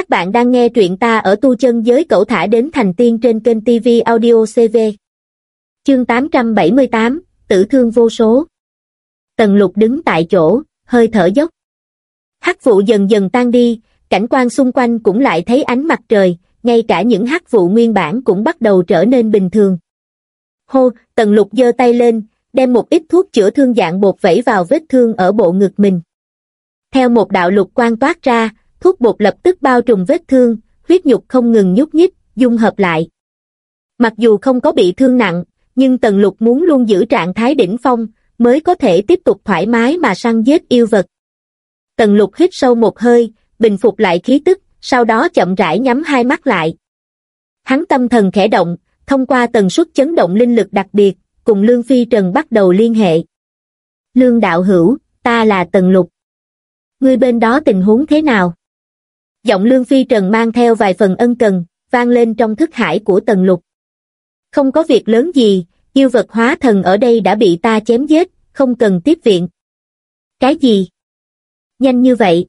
Các bạn đang nghe truyện ta ở tu chân giới cậu thả đến thành tiên trên kênh TV Audio CV. Chương 878, Tử thương vô số. Tần lục đứng tại chỗ, hơi thở dốc. Hắc vụ dần dần tan đi, cảnh quan xung quanh cũng lại thấy ánh mặt trời, ngay cả những hắc vụ nguyên bản cũng bắt đầu trở nên bình thường. Hô, tần lục giơ tay lên, đem một ít thuốc chữa thương dạng bột vẩy vào vết thương ở bộ ngực mình. Theo một đạo lục quan toát ra, thuốc bột lập tức bao trùm vết thương, huyết nhục không ngừng nhúc nhích, dung hợp lại. Mặc dù không có bị thương nặng, nhưng Tần Lục muốn luôn giữ trạng thái đỉnh phong, mới có thể tiếp tục thoải mái mà săn giết yêu vật. Tần Lục hít sâu một hơi, bình phục lại khí tức, sau đó chậm rãi nhắm hai mắt lại. Hắn tâm thần khẽ động, thông qua tần suất chấn động linh lực đặc biệt, cùng Lương Phi Trần bắt đầu liên hệ. Lương đạo hữu, ta là Tần Lục. Ngươi bên đó tình huống thế nào? Giọng Lương Phi Trần mang theo vài phần ân cần, vang lên trong thức hải của Tần Lục. Không có việc lớn gì, yêu vật hóa thần ở đây đã bị ta chém giết, không cần tiếp viện. Cái gì? Nhanh như vậy?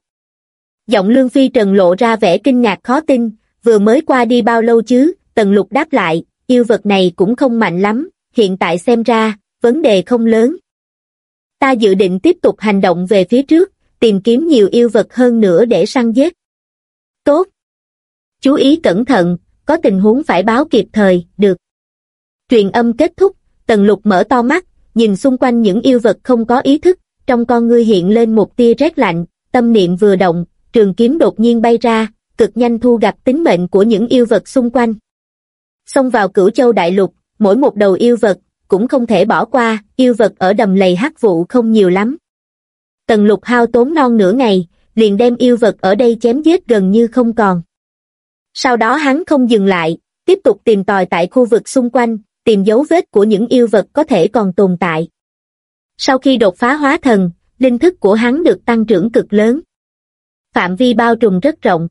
Giọng Lương Phi Trần lộ ra vẻ kinh ngạc khó tin, vừa mới qua đi bao lâu chứ, Tần Lục đáp lại, yêu vật này cũng không mạnh lắm, hiện tại xem ra, vấn đề không lớn. Ta dự định tiếp tục hành động về phía trước, tìm kiếm nhiều yêu vật hơn nữa để săn giết. Tốt. Chú ý cẩn thận, có tình huống phải báo kịp thời, được. Truyền âm kết thúc, Tần Lục mở to mắt, nhìn xung quanh những yêu vật không có ý thức, trong con ngươi hiện lên một tia rét lạnh, tâm niệm vừa động, trường kiếm đột nhiên bay ra, cực nhanh thu gặp tính mệnh của những yêu vật xung quanh. Xông vào cửu châu đại lục, mỗi một đầu yêu vật, cũng không thể bỏ qua, yêu vật ở đầm lầy hắc vụ không nhiều lắm. Tần lục hao tốn non nửa ngày, liền đem yêu vật ở đây chém giết gần như không còn. Sau đó hắn không dừng lại, tiếp tục tìm tòi tại khu vực xung quanh, tìm dấu vết của những yêu vật có thể còn tồn tại. Sau khi đột phá hóa thần, linh thức của hắn được tăng trưởng cực lớn. Phạm vi bao trùm rất rộng.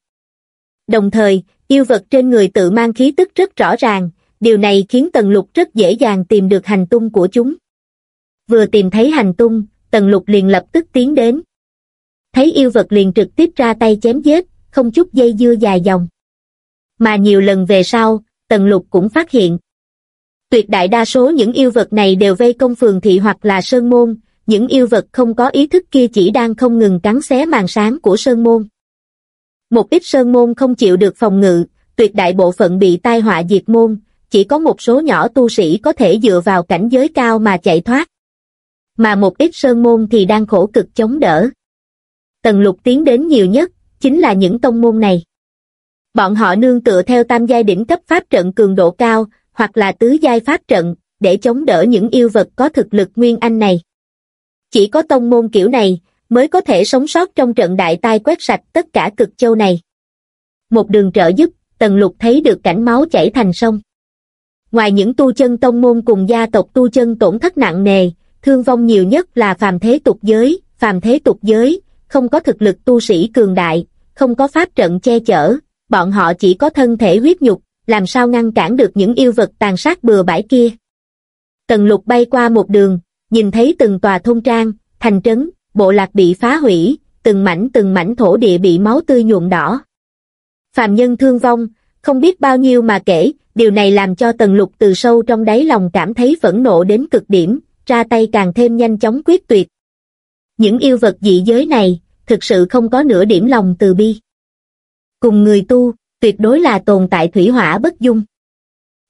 Đồng thời, yêu vật trên người tự mang khí tức rất rõ ràng, điều này khiến Tần Lục rất dễ dàng tìm được hành tung của chúng. Vừa tìm thấy hành tung, Tần Lục liền lập tức tiến đến. Thấy yêu vật liền trực tiếp ra tay chém giết, không chút dây dưa dài dòng. Mà nhiều lần về sau, Tần Lục cũng phát hiện. Tuyệt đại đa số những yêu vật này đều vây công phường thị hoặc là sơn môn, những yêu vật không có ý thức kia chỉ đang không ngừng cắn xé màn sáng của sơn môn. Một ít sơn môn không chịu được phòng ngự, tuyệt đại bộ phận bị tai họa diệt môn, chỉ có một số nhỏ tu sĩ có thể dựa vào cảnh giới cao mà chạy thoát. Mà một ít sơn môn thì đang khổ cực chống đỡ. Tần lục tiến đến nhiều nhất, chính là những tông môn này. Bọn họ nương tựa theo tam giai đỉnh cấp pháp trận cường độ cao, hoặc là tứ giai pháp trận, để chống đỡ những yêu vật có thực lực nguyên anh này. Chỉ có tông môn kiểu này, mới có thể sống sót trong trận đại tai quét sạch tất cả cực châu này. Một đường trợ giúp, Tần Lục thấy được cảnh máu chảy thành sông. Ngoài những tu chân tông môn cùng gia tộc tu chân tổn thất nặng nề, thương vong nhiều nhất là phàm thế tục giới, phàm thế tục giới, không có thực lực tu sĩ cường đại, không có pháp trận che chở, bọn họ chỉ có thân thể huyết nhục, làm sao ngăn cản được những yêu vật tàn sát bừa bãi kia. Tần lục bay qua một đường, nhìn thấy từng tòa thôn trang, thành trấn, bộ lạc bị phá hủy, từng mảnh từng mảnh thổ địa bị máu tươi nhuộm đỏ. phạm nhân thương vong, không biết bao nhiêu mà kể, điều này làm cho tần lục từ sâu trong đáy lòng cảm thấy phẫn nộ đến cực điểm, ra tay càng thêm nhanh chóng quyết tuyệt. Những yêu vật dị giới này, thực sự không có nửa điểm lòng từ bi. Cùng người tu, tuyệt đối là tồn tại thủy hỏa bất dung.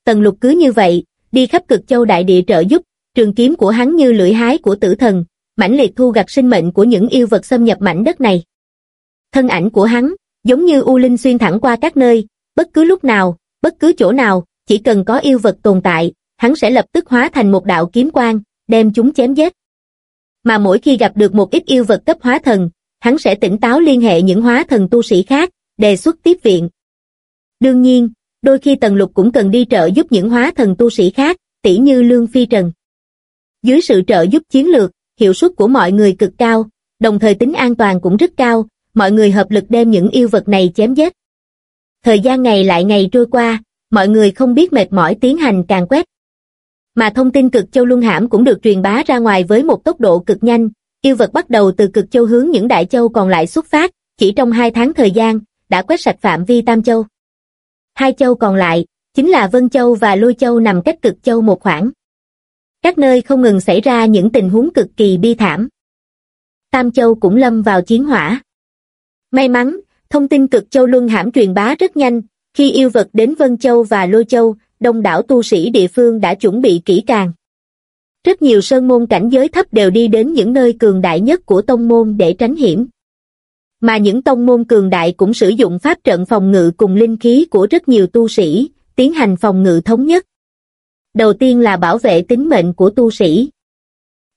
Tần lục cứ như vậy, đi khắp cực châu đại địa trợ giúp, trường kiếm của hắn như lưỡi hái của tử thần, mãnh liệt thu gặt sinh mệnh của những yêu vật xâm nhập mảnh đất này. Thân ảnh của hắn, giống như u linh xuyên thẳng qua các nơi, bất cứ lúc nào, bất cứ chỗ nào, chỉ cần có yêu vật tồn tại, hắn sẽ lập tức hóa thành một đạo kiếm quang, đem chúng chém giết. Mà mỗi khi gặp được một ít yêu vật cấp hóa thần, hắn sẽ tỉnh táo liên hệ những hóa thần tu sĩ khác, đề xuất tiếp viện. Đương nhiên, đôi khi Tần Lục cũng cần đi trợ giúp những hóa thần tu sĩ khác, tỷ như Lương Phi Trần. Dưới sự trợ giúp chiến lược, hiệu suất của mọi người cực cao, đồng thời tính an toàn cũng rất cao, mọi người hợp lực đem những yêu vật này chém giết. Thời gian ngày lại ngày trôi qua, mọi người không biết mệt mỏi tiến hành càng quét. Mà thông tin cực châu luân hãm cũng được truyền bá ra ngoài với một tốc độ cực nhanh, yêu vật bắt đầu từ cực châu hướng những đại châu còn lại xuất phát, chỉ trong hai tháng thời gian, đã quét sạch phạm vi Tam Châu. Hai châu còn lại, chính là Vân Châu và Lôi Châu nằm cách cực châu một khoảng. Các nơi không ngừng xảy ra những tình huống cực kỳ bi thảm. Tam Châu cũng lâm vào chiến hỏa. May mắn, thông tin cực châu luân hãm truyền bá rất nhanh, khi yêu vật đến Vân Châu và Lôi Châu, đông đảo tu sĩ địa phương đã chuẩn bị kỹ càng. Rất nhiều sơn môn cảnh giới thấp đều đi đến những nơi cường đại nhất của tông môn để tránh hiểm. Mà những tông môn cường đại cũng sử dụng pháp trận phòng ngự cùng linh khí của rất nhiều tu sĩ, tiến hành phòng ngự thống nhất. Đầu tiên là bảo vệ tính mệnh của tu sĩ.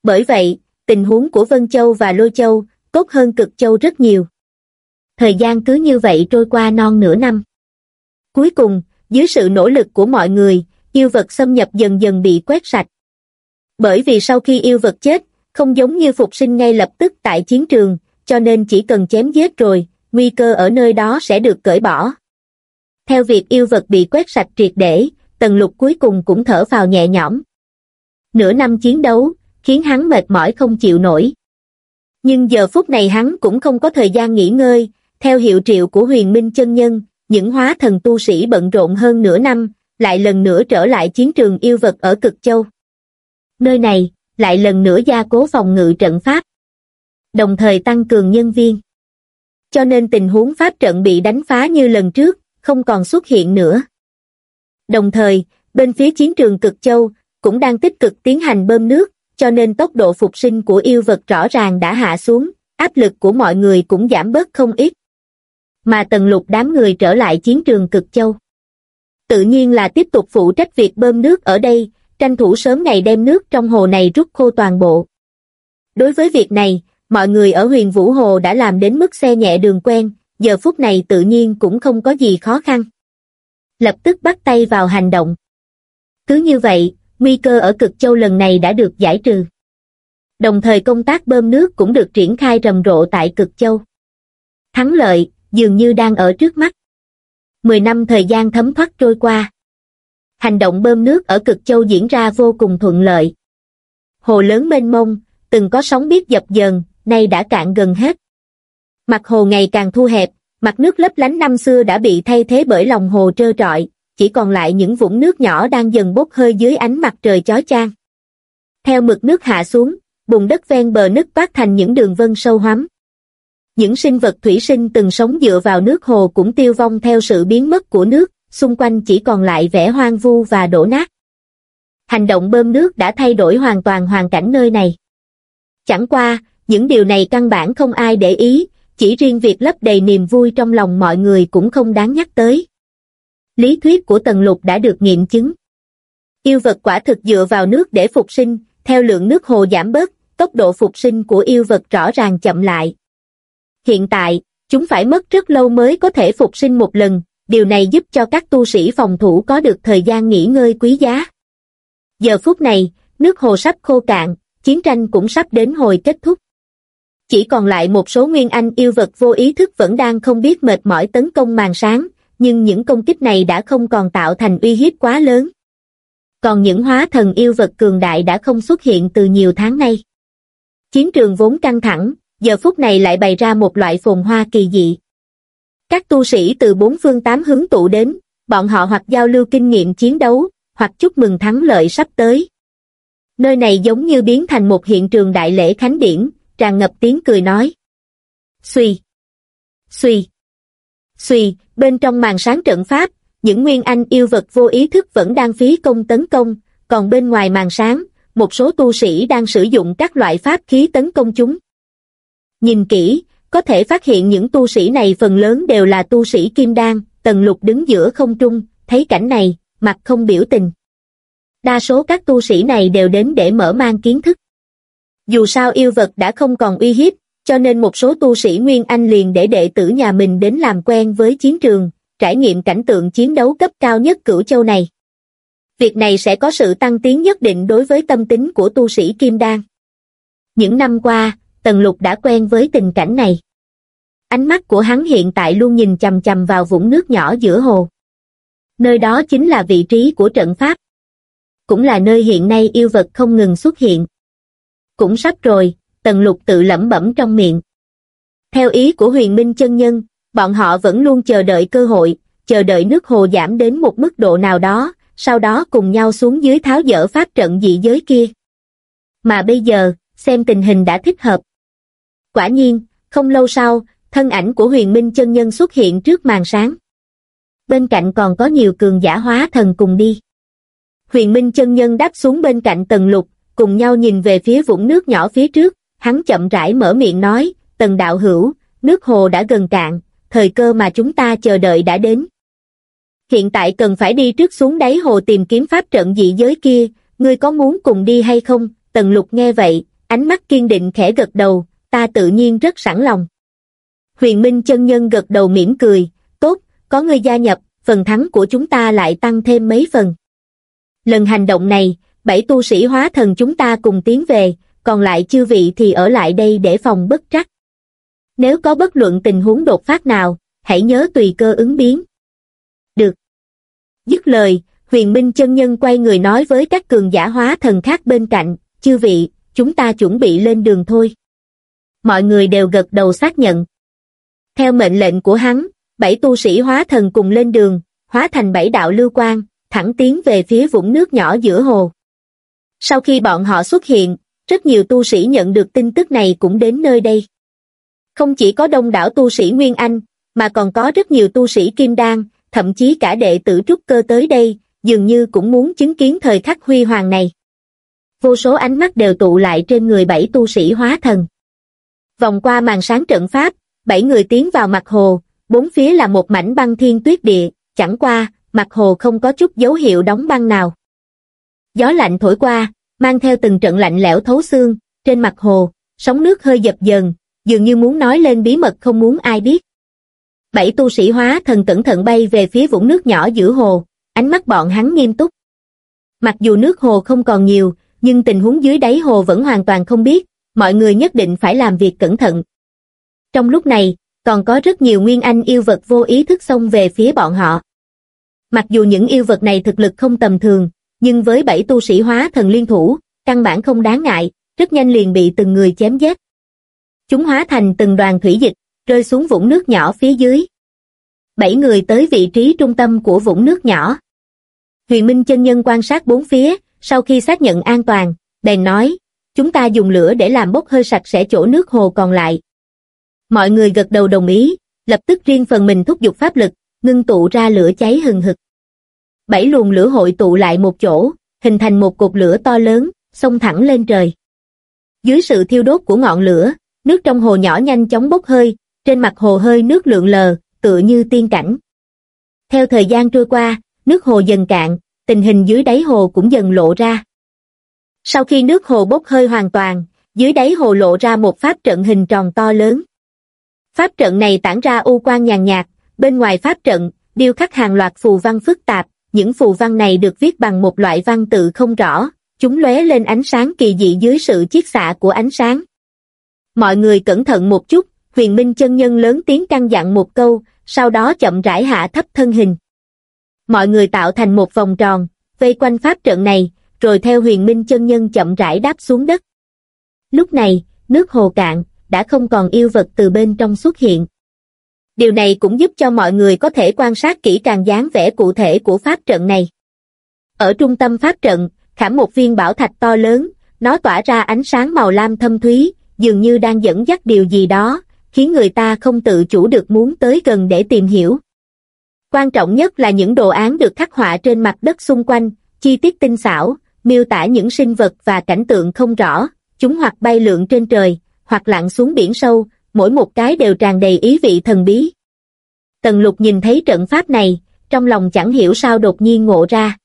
Bởi vậy, tình huống của Vân Châu và Lôi Châu tốt hơn Cực Châu rất nhiều. Thời gian cứ như vậy trôi qua non nửa năm. Cuối cùng, dưới sự nỗ lực của mọi người, yêu vật xâm nhập dần dần bị quét sạch. Bởi vì sau khi yêu vật chết, không giống như phục sinh ngay lập tức tại chiến trường, cho nên chỉ cần chém giết rồi, nguy cơ ở nơi đó sẽ được cởi bỏ. Theo việc yêu vật bị quét sạch triệt để, tần lục cuối cùng cũng thở vào nhẹ nhõm. Nửa năm chiến đấu, khiến hắn mệt mỏi không chịu nổi. Nhưng giờ phút này hắn cũng không có thời gian nghỉ ngơi, theo hiệu triệu của huyền minh chân nhân, những hóa thần tu sĩ bận rộn hơn nửa năm, lại lần nữa trở lại chiến trường yêu vật ở Cực Châu. Nơi này, lại lần nữa gia cố phòng ngự trận pháp. Đồng thời tăng cường nhân viên. Cho nên tình huống pháp trận bị đánh phá như lần trước, không còn xuất hiện nữa. Đồng thời, bên phía chiến trường Cực Châu, cũng đang tích cực tiến hành bơm nước, cho nên tốc độ phục sinh của yêu vật rõ ràng đã hạ xuống, áp lực của mọi người cũng giảm bớt không ít mà tần lục đám người trở lại chiến trường cực châu. Tự nhiên là tiếp tục phụ trách việc bơm nước ở đây, tranh thủ sớm ngày đem nước trong hồ này rút khô toàn bộ. Đối với việc này, mọi người ở huyền Vũ Hồ đã làm đến mức xe nhẹ đường quen, giờ phút này tự nhiên cũng không có gì khó khăn. Lập tức bắt tay vào hành động. Cứ như vậy, nguy cơ ở cực châu lần này đã được giải trừ. Đồng thời công tác bơm nước cũng được triển khai rầm rộ tại cực châu. Thắng lợi, dường như đang ở trước mắt. Mười năm thời gian thấm thoát trôi qua. Hành động bơm nước ở cực châu diễn ra vô cùng thuận lợi. Hồ lớn mênh mông, từng có sóng biết dập dờn, nay đã cạn gần hết. Mặt hồ ngày càng thu hẹp, mặt nước lấp lánh năm xưa đã bị thay thế bởi lòng hồ trơ trọi, chỉ còn lại những vũng nước nhỏ đang dần bốc hơi dưới ánh mặt trời chói chang. Theo mực nước hạ xuống, bùn đất ven bờ nứt toát thành những đường vân sâu hoắm những sinh vật thủy sinh từng sống dựa vào nước hồ cũng tiêu vong theo sự biến mất của nước, xung quanh chỉ còn lại vẻ hoang vu và đổ nát. Hành động bơm nước đã thay đổi hoàn toàn hoàn cảnh nơi này. Chẳng qua, những điều này căn bản không ai để ý, chỉ riêng việc lấp đầy niềm vui trong lòng mọi người cũng không đáng nhắc tới. Lý thuyết của Tần Lục đã được nghiệm chứng. Yêu vật quả thực dựa vào nước để phục sinh, theo lượng nước hồ giảm bớt, tốc độ phục sinh của yêu vật rõ ràng chậm lại. Hiện tại, chúng phải mất rất lâu mới có thể phục sinh một lần, điều này giúp cho các tu sĩ phòng thủ có được thời gian nghỉ ngơi quý giá. Giờ phút này, nước hồ sắp khô cạn, chiến tranh cũng sắp đến hồi kết thúc. Chỉ còn lại một số nguyên anh yêu vật vô ý thức vẫn đang không biết mệt mỏi tấn công màn sáng, nhưng những công kích này đã không còn tạo thành uy hiếp quá lớn. Còn những hóa thần yêu vật cường đại đã không xuất hiện từ nhiều tháng nay. Chiến trường vốn căng thẳng, giờ phút này lại bày ra một loại phồn hoa kỳ dị. Các tu sĩ từ bốn phương tám hướng tụ đến, bọn họ hoặc giao lưu kinh nghiệm chiến đấu, hoặc chúc mừng thắng lợi sắp tới. Nơi này giống như biến thành một hiện trường đại lễ khánh điển, tràn ngập tiếng cười nói. Xuy! Xuy! Xuy, bên trong màn sáng trận pháp, những nguyên anh yêu vật vô ý thức vẫn đang phí công tấn công, còn bên ngoài màn sáng, một số tu sĩ đang sử dụng các loại pháp khí tấn công chúng. Nhìn kỹ, có thể phát hiện những tu sĩ này phần lớn đều là tu sĩ kim đan, tần lục đứng giữa không trung, thấy cảnh này, mặt không biểu tình. Đa số các tu sĩ này đều đến để mở mang kiến thức. Dù sao yêu vật đã không còn uy hiếp, cho nên một số tu sĩ Nguyên Anh liền để đệ tử nhà mình đến làm quen với chiến trường, trải nghiệm cảnh tượng chiến đấu cấp cao nhất cửu châu này. Việc này sẽ có sự tăng tiến nhất định đối với tâm tính của tu sĩ Kim Đan. Những năm qua, Tần Lục đã quen với tình cảnh này. Ánh mắt của hắn hiện tại luôn nhìn chầm chầm vào vũng nước nhỏ giữa hồ. Nơi đó chính là vị trí của trận pháp. Cũng là nơi hiện nay yêu vật không ngừng xuất hiện. Cũng sắp rồi, Tần Lục tự lẩm bẩm trong miệng. Theo ý của huyền minh chân nhân, bọn họ vẫn luôn chờ đợi cơ hội, chờ đợi nước hồ giảm đến một mức độ nào đó, sau đó cùng nhau xuống dưới tháo dỡ pháp trận dị giới kia. Mà bây giờ, xem tình hình đã thích hợp. Quả nhiên, không lâu sau, thân ảnh của huyền minh chân nhân xuất hiện trước màn sáng. Bên cạnh còn có nhiều cường giả hóa thần cùng đi. Huyền minh chân nhân đáp xuống bên cạnh tần lục, cùng nhau nhìn về phía vũng nước nhỏ phía trước, hắn chậm rãi mở miệng nói, tần đạo hữu, nước hồ đã gần cạn, thời cơ mà chúng ta chờ đợi đã đến. Hiện tại cần phải đi trước xuống đáy hồ tìm kiếm pháp trận dị giới kia, ngươi có muốn cùng đi hay không? Tần lục nghe vậy, ánh mắt kiên định khẽ gật đầu, ta tự nhiên rất sẵn lòng. Huyền Minh chân nhân gật đầu mỉm cười, tốt, có ngươi gia nhập, phần thắng của chúng ta lại tăng thêm mấy phần. Lần hành động này, bảy tu sĩ hóa thần chúng ta cùng tiến về, còn lại chư vị thì ở lại đây để phòng bất trắc. Nếu có bất luận tình huống đột phát nào, hãy nhớ tùy cơ ứng biến. Được. Dứt lời, huyền minh chân nhân quay người nói với các cường giả hóa thần khác bên cạnh, chư vị, chúng ta chuẩn bị lên đường thôi. Mọi người đều gật đầu xác nhận. Theo mệnh lệnh của hắn, bảy tu sĩ hóa thần cùng lên đường, hóa thành bảy đạo lưu quang, thẳng tiến về phía vũng nước nhỏ giữa hồ. Sau khi bọn họ xuất hiện, rất nhiều tu sĩ nhận được tin tức này cũng đến nơi đây. Không chỉ có đông đảo tu sĩ Nguyên Anh, mà còn có rất nhiều tu sĩ Kim Đan, thậm chí cả đệ tử trúc cơ tới đây, dường như cũng muốn chứng kiến thời khắc huy hoàng này. Vô số ánh mắt đều tụ lại trên người bảy tu sĩ hóa thần. Vòng qua màn sáng trận pháp, bảy người tiến vào mặt hồ, bốn phía là một mảnh băng thiên tuyết địa, chẳng qua, mặt hồ không có chút dấu hiệu đóng băng nào. Gió lạnh thổi qua, mang theo từng trận lạnh lẽo thấu xương, trên mặt hồ, sóng nước hơi dập dần, dường như muốn nói lên bí mật không muốn ai biết. Bảy tu sĩ hóa thần cẩn thận bay về phía vũng nước nhỏ giữa hồ, ánh mắt bọn hắn nghiêm túc. Mặc dù nước hồ không còn nhiều, nhưng tình huống dưới đáy hồ vẫn hoàn toàn không biết, mọi người nhất định phải làm việc cẩn thận. Trong lúc này, còn có rất nhiều nguyên anh yêu vật vô ý thức xông về phía bọn họ. Mặc dù những yêu vật này thực lực không tầm thường, nhưng với bảy tu sĩ hóa thần liên thủ, căn bản không đáng ngại, rất nhanh liền bị từng người chém giết. Chúng hóa thành từng đoàn thủy dịch, rơi xuống vũng nước nhỏ phía dưới. Bảy người tới vị trí trung tâm của vũng nước nhỏ. Huyền Minh chân nhân quan sát bốn phía, sau khi xác nhận an toàn, bèn nói, chúng ta dùng lửa để làm bốc hơi sạch sẽ chỗ nước hồ còn lại. Mọi người gật đầu đồng ý, lập tức riêng phần mình thúc giục pháp lực, ngưng tụ ra lửa cháy hừng hực. Bảy luồng lửa hội tụ lại một chỗ, hình thành một cột lửa to lớn, xông thẳng lên trời. Dưới sự thiêu đốt của ngọn lửa, nước trong hồ nhỏ nhanh chóng bốc hơi, trên mặt hồ hơi nước lượn lờ, tựa như tiên cảnh. Theo thời gian trôi qua, nước hồ dần cạn, tình hình dưới đáy hồ cũng dần lộ ra. Sau khi nước hồ bốc hơi hoàn toàn, dưới đáy hồ lộ ra một pháp trận hình tròn to lớn. Pháp trận này tản ra u quang nhàn nhạt, bên ngoài pháp trận, điêu khắc hàng loạt phù văn phức tạp, những phù văn này được viết bằng một loại văn tự không rõ, chúng lóe lên ánh sáng kỳ dị dưới sự chiết xạ của ánh sáng. Mọi người cẩn thận một chút, huyền minh chân nhân lớn tiếng căn dặn một câu, sau đó chậm rãi hạ thấp thân hình. Mọi người tạo thành một vòng tròn, vây quanh pháp trận này, rồi theo huyền minh chân nhân chậm rãi đáp xuống đất. Lúc này, nước hồ cạn, đã không còn yêu vật từ bên trong xuất hiện. Điều này cũng giúp cho mọi người có thể quan sát kỹ càng dáng vẻ cụ thể của pháp trận này. Ở trung tâm pháp trận, khảm một viên bảo thạch to lớn, nó tỏa ra ánh sáng màu lam thâm thúy, dường như đang dẫn dắt điều gì đó, khiến người ta không tự chủ được muốn tới gần để tìm hiểu. Quan trọng nhất là những đồ án được khắc họa trên mặt đất xung quanh, chi tiết tinh xảo, miêu tả những sinh vật và cảnh tượng không rõ, chúng hoặc bay lượn trên trời, hoặc lặn xuống biển sâu, mỗi một cái đều tràn đầy ý vị thần bí. Tần lục nhìn thấy trận pháp này, trong lòng chẳng hiểu sao đột nhiên ngộ ra.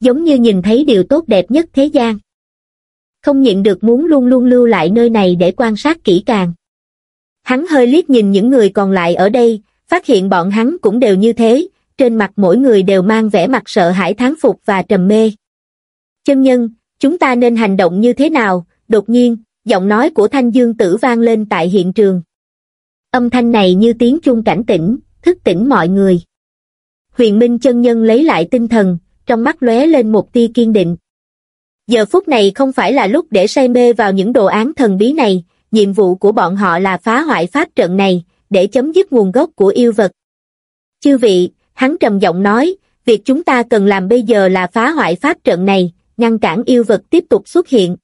Giống như nhìn thấy điều tốt đẹp nhất thế gian. Không nhịn được muốn luôn luôn lưu lại nơi này để quan sát kỹ càng. Hắn hơi liếc nhìn những người còn lại ở đây, phát hiện bọn hắn cũng đều như thế, trên mặt mỗi người đều mang vẻ mặt sợ hãi thán phục và trầm mê. Chân nhân, chúng ta nên hành động như thế nào? Đột nhiên, giọng nói của Thanh Dương Tử vang lên tại hiện trường. Âm thanh này như tiếng chuông cảnh tỉnh, thức tỉnh mọi người. Huyền Minh chân nhân lấy lại tinh thần, trong mắt lóe lên một tia kiên định. Giờ phút này không phải là lúc để say mê vào những đồ án thần bí này, nhiệm vụ của bọn họ là phá hoại pháp trận này, để chấm dứt nguồn gốc của yêu vật. Chư vị, hắn trầm giọng nói, việc chúng ta cần làm bây giờ là phá hoại pháp trận này, ngăn cản yêu vật tiếp tục xuất hiện.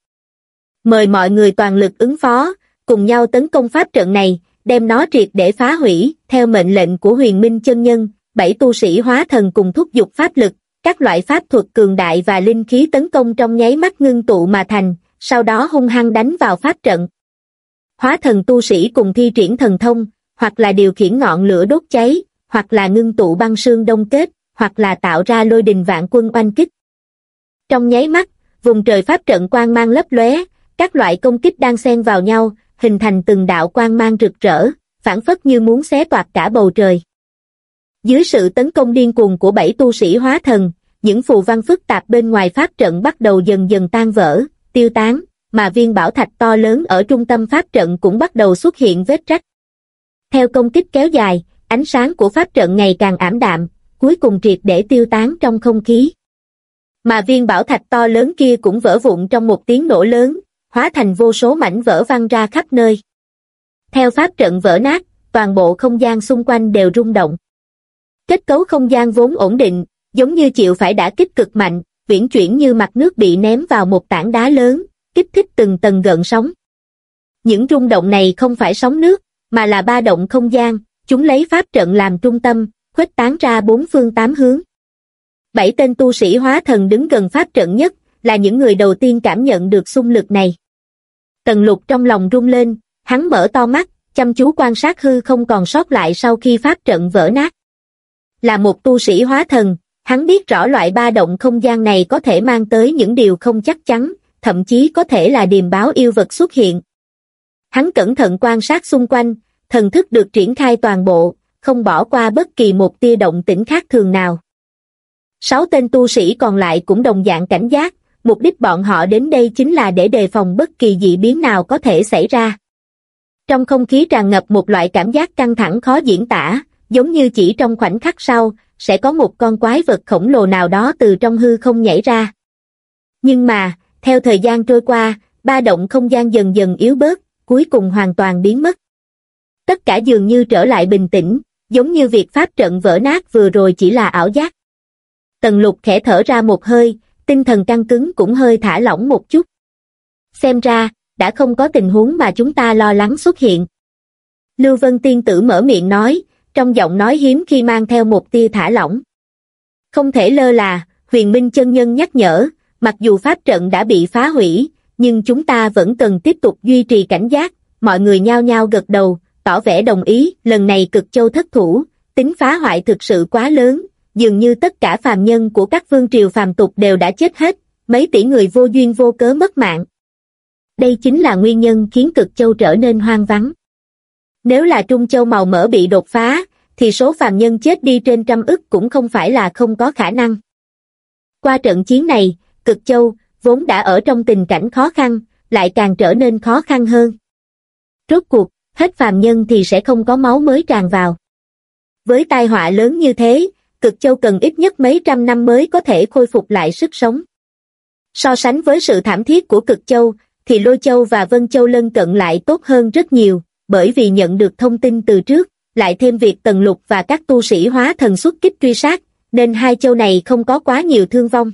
Mời mọi người toàn lực ứng phó, cùng nhau tấn công pháp trận này, đem nó triệt để phá hủy, theo mệnh lệnh của huyền minh chân nhân, bảy tu sĩ hóa thần cùng thúc giục pháp lực, các loại pháp thuật cường đại và linh khí tấn công trong nháy mắt ngưng tụ mà thành, sau đó hung hăng đánh vào pháp trận. Hóa thần tu sĩ cùng thi triển thần thông, hoặc là điều khiển ngọn lửa đốt cháy, hoặc là ngưng tụ băng sương đông kết, hoặc là tạo ra lôi đình vạn quân oanh kích. Trong nháy mắt, vùng trời pháp trận quang mang lấp lóe, các loại công kích đang xen vào nhau, hình thành từng đạo quang mang rực rỡ, phản phất như muốn xé toạc cả bầu trời. Dưới sự tấn công điên cuồng của bảy tu sĩ hóa thần, những phù văn phức tạp bên ngoài pháp trận bắt đầu dần dần tan vỡ, tiêu tán, mà viên bảo thạch to lớn ở trung tâm pháp trận cũng bắt đầu xuất hiện vết rách. Theo công kích kéo dài, ánh sáng của pháp trận ngày càng ảm đạm, cuối cùng triệt để tiêu tán trong không khí. Mà viên bảo thạch to lớn kia cũng vỡ vụn trong một tiếng nổ lớn, hóa thành vô số mảnh vỡ văng ra khắp nơi. Theo pháp trận vỡ nát, toàn bộ không gian xung quanh đều rung động. Kết cấu không gian vốn ổn định, giống như chịu phải đã kích cực mạnh, viễn chuyển như mặt nước bị ném vào một tảng đá lớn, kích thích từng tầng gợn sóng. Những rung động này không phải sóng nước, mà là ba động không gian, chúng lấy pháp trận làm trung tâm, khuếch tán ra bốn phương tám hướng. Bảy tên tu sĩ hóa thần đứng gần pháp trận nhất, là những người đầu tiên cảm nhận được xung lực này. Tần lục trong lòng rung lên, hắn mở to mắt, chăm chú quan sát hư không còn sót lại sau khi pháp trận vỡ nát. Là một tu sĩ hóa thần, hắn biết rõ loại ba động không gian này có thể mang tới những điều không chắc chắn, thậm chí có thể là điềm báo yêu vật xuất hiện. Hắn cẩn thận quan sát xung quanh, thần thức được triển khai toàn bộ, không bỏ qua bất kỳ một tia động tĩnh khác thường nào. Sáu tên tu sĩ còn lại cũng đồng dạng cảnh giác, mục đích bọn họ đến đây chính là để đề phòng bất kỳ dị biến nào có thể xảy ra. Trong không khí tràn ngập một loại cảm giác căng thẳng khó diễn tả, giống như chỉ trong khoảnh khắc sau, sẽ có một con quái vật khổng lồ nào đó từ trong hư không nhảy ra. Nhưng mà, theo thời gian trôi qua, ba động không gian dần dần yếu bớt, cuối cùng hoàn toàn biến mất. Tất cả dường như trở lại bình tĩnh, giống như việc pháp trận vỡ nát vừa rồi chỉ là ảo giác. Tần lục khẽ thở ra một hơi, tinh thần căng cứng cũng hơi thả lỏng một chút. Xem ra, đã không có tình huống mà chúng ta lo lắng xuất hiện. Lưu Vân Tiên Tử mở miệng nói, trong giọng nói hiếm khi mang theo một tia thả lỏng. Không thể lơ là, huyền minh chân nhân nhắc nhở, mặc dù pháp trận đã bị phá hủy, nhưng chúng ta vẫn cần tiếp tục duy trì cảnh giác, mọi người nhao nhao gật đầu, tỏ vẻ đồng ý, lần này cực châu thất thủ, tính phá hoại thực sự quá lớn, dường như tất cả phàm nhân của các vương triều phàm tục đều đã chết hết, mấy tỷ người vô duyên vô cớ mất mạng. Đây chính là nguyên nhân khiến cực châu trở nên hoang vắng. Nếu là Trung Châu màu mỡ bị đột phá, thì số phàm nhân chết đi trên trăm ức cũng không phải là không có khả năng. Qua trận chiến này, Cực Châu, vốn đã ở trong tình cảnh khó khăn, lại càng trở nên khó khăn hơn. Rốt cuộc, hết phàm nhân thì sẽ không có máu mới tràn vào. Với tai họa lớn như thế, Cực Châu cần ít nhất mấy trăm năm mới có thể khôi phục lại sức sống. So sánh với sự thảm thiết của Cực Châu, thì Lôi Châu và Vân Châu lân cận lại tốt hơn rất nhiều, bởi vì nhận được thông tin từ trước, lại thêm việc Tần Lục và các tu sĩ hóa thần xuất kích truy sát, nên hai châu này không có quá nhiều thương vong.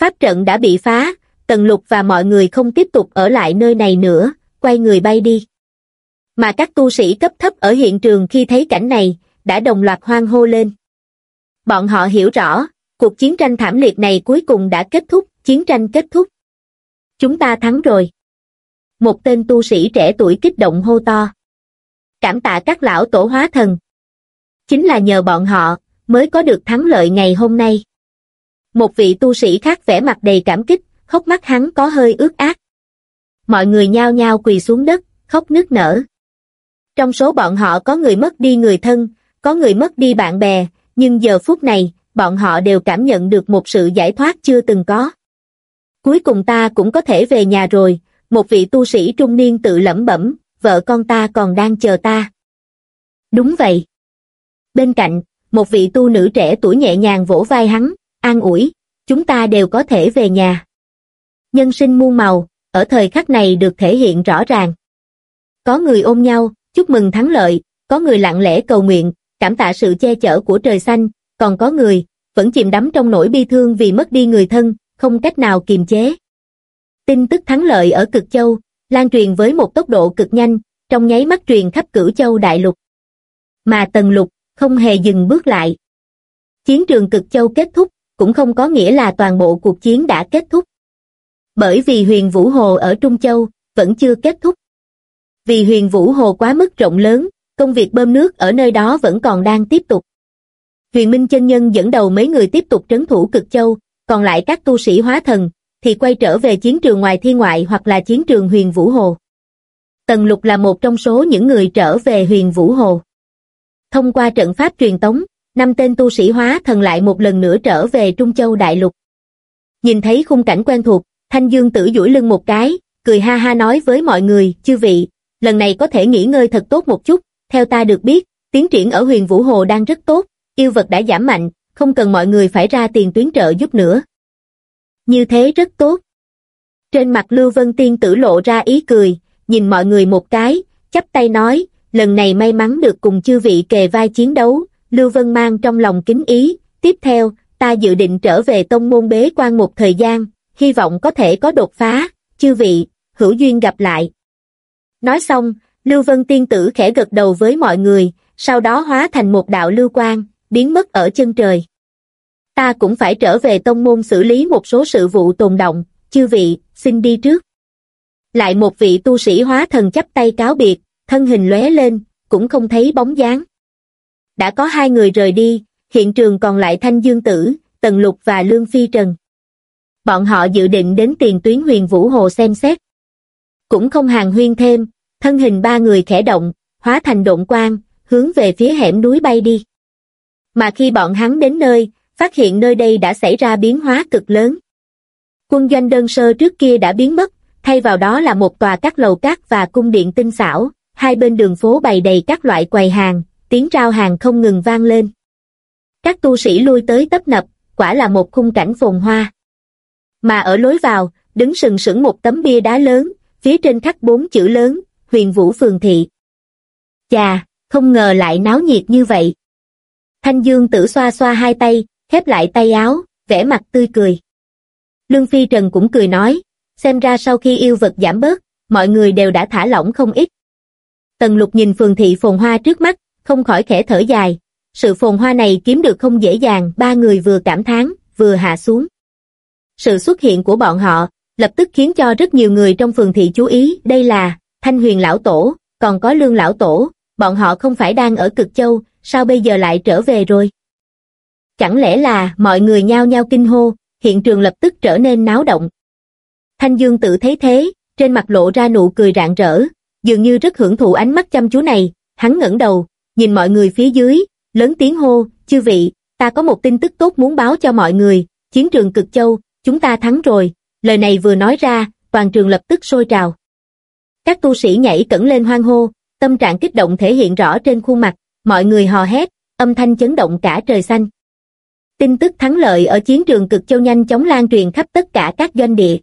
Pháp trận đã bị phá, Tần Lục và mọi người không tiếp tục ở lại nơi này nữa, quay người bay đi. Mà các tu sĩ cấp thấp ở hiện trường khi thấy cảnh này, đã đồng loạt hoang hô lên. Bọn họ hiểu rõ, cuộc chiến tranh thảm liệt này cuối cùng đã kết thúc, chiến tranh kết thúc. Chúng ta thắng rồi. Một tên tu sĩ trẻ tuổi kích động hô to. Cảm tạ các lão tổ hóa thần. Chính là nhờ bọn họ, mới có được thắng lợi ngày hôm nay. Một vị tu sĩ khác vẻ mặt đầy cảm kích, hốc mắt hắn có hơi ướt át. Mọi người nhao nhao quỳ xuống đất, khóc nức nở. Trong số bọn họ có người mất đi người thân, có người mất đi bạn bè, nhưng giờ phút này, bọn họ đều cảm nhận được một sự giải thoát chưa từng có. Cuối cùng ta cũng có thể về nhà rồi, một vị tu sĩ trung niên tự lẩm bẩm, vợ con ta còn đang chờ ta. Đúng vậy. Bên cạnh, một vị tu nữ trẻ tuổi nhẹ nhàng vỗ vai hắn, an ủi, chúng ta đều có thể về nhà. Nhân sinh muôn màu, ở thời khắc này được thể hiện rõ ràng. Có người ôm nhau, chúc mừng thắng lợi, có người lặng lẽ cầu nguyện, cảm tạ sự che chở của trời xanh, còn có người, vẫn chìm đắm trong nỗi bi thương vì mất đi người thân, không cách nào kiềm chế. Tin tức thắng lợi ở Cực Châu, lan truyền với một tốc độ cực nhanh, trong nháy mắt truyền khắp cửu châu đại lục. Mà Tần Lục, không hề dừng bước lại. Chiến trường Cực Châu kết thúc, cũng không có nghĩa là toàn bộ cuộc chiến đã kết thúc. Bởi vì huyền Vũ Hồ ở Trung Châu, vẫn chưa kết thúc. Vì huyền Vũ Hồ quá mức rộng lớn, công việc bơm nước ở nơi đó vẫn còn đang tiếp tục. Huyền Minh chân nhân dẫn đầu mấy người tiếp tục trấn thủ cực châu, còn lại các tu sĩ hóa thần, thì quay trở về chiến trường ngoài thiên ngoại hoặc là chiến trường huyền Vũ Hồ. Tần Lục là một trong số những người trở về huyền Vũ Hồ. Thông qua trận pháp truyền tống, năm tên tu sĩ hóa thần lại một lần nữa trở về Trung Châu Đại Lục. Nhìn thấy khung cảnh quen thuộc, Thanh Dương tử duỗi lưng một cái, cười ha ha nói với mọi người, chư vị, lần này có thể nghỉ ngơi thật tốt một chút, theo ta được biết, tiến triển ở huyền Vũ Hồ đang rất tốt, yêu vật đã giảm mạnh, không cần mọi người phải ra tiền tuyến trợ giúp nữa. Như thế rất tốt. Trên mặt Lưu Vân Tiên tử lộ ra ý cười, nhìn mọi người một cái, chắp tay nói, lần này may mắn được cùng chư vị kề vai chiến đấu, Lưu Vân mang trong lòng kính ý, tiếp theo, ta dự định trở về tông môn bế quan một thời gian, hy vọng có thể có đột phá, chư vị, hữu duyên gặp lại. Nói xong, Lưu Vân Tiên Tử khẽ gật đầu với mọi người, sau đó hóa thành một đạo lưu quang, biến mất ở chân trời. Ta cũng phải trở về tông môn xử lý một số sự vụ tồn động, chư vị, xin đi trước. Lại một vị tu sĩ hóa thần chấp tay cáo biệt, thân hình lóe lên, cũng không thấy bóng dáng. Đã có hai người rời đi, hiện trường còn lại Thanh Dương Tử, Tần Lục và Lương Phi Trần. Bọn họ dự định đến tiền tuyến huyền Vũ Hồ xem xét. Cũng không hàng huyên thêm, thân hình ba người khẽ động, hóa thành độn quang, hướng về phía hẻm núi bay đi. Mà khi bọn hắn đến nơi, phát hiện nơi đây đã xảy ra biến hóa cực lớn. Quân doanh đơn sơ trước kia đã biến mất, thay vào đó là một tòa các lầu cát và cung điện tinh xảo, hai bên đường phố bày đầy các loại quầy hàng, tiếng rao hàng không ngừng vang lên. Các tu sĩ lui tới tấp nập, quả là một khung cảnh phồn hoa. Mà ở lối vào, đứng sừng sững một tấm bia đá lớn, phía trên khắc bốn chữ lớn, huyền vũ phường thị. Chà, không ngờ lại náo nhiệt như vậy. Thanh Dương tử xoa xoa hai tay, khép lại tay áo, vẻ mặt tươi cười. Lương Phi Trần cũng cười nói, xem ra sau khi yêu vật giảm bớt, mọi người đều đã thả lỏng không ít. Tần lục nhìn phường thị phồn hoa trước mắt, không khỏi khẽ thở dài. Sự phồn hoa này kiếm được không dễ dàng, ba người vừa cảm thán, vừa hạ xuống. Sự xuất hiện của bọn họ, lập tức khiến cho rất nhiều người trong phường thị chú ý, đây là Thanh Huyền Lão Tổ, còn có Lương Lão Tổ, bọn họ không phải đang ở Cực Châu, sao bây giờ lại trở về rồi? Chẳng lẽ là mọi người nhao nhao kinh hô, hiện trường lập tức trở nên náo động. Thanh Dương tự thấy thế, trên mặt lộ ra nụ cười rạng rỡ, dường như rất hưởng thụ ánh mắt chăm chú này, hắn ngẩng đầu, nhìn mọi người phía dưới, lớn tiếng hô, chư vị, ta có một tin tức tốt muốn báo cho mọi người, chiến trường cực châu, chúng ta thắng rồi, lời này vừa nói ra, toàn trường lập tức sôi trào. Các tu sĩ nhảy cẩn lên hoang hô, tâm trạng kích động thể hiện rõ trên khuôn mặt, mọi người hò hét, âm thanh chấn động cả trời xanh. Tin tức thắng lợi ở chiến trường cực châu nhanh chóng lan truyền khắp tất cả các doanh địa.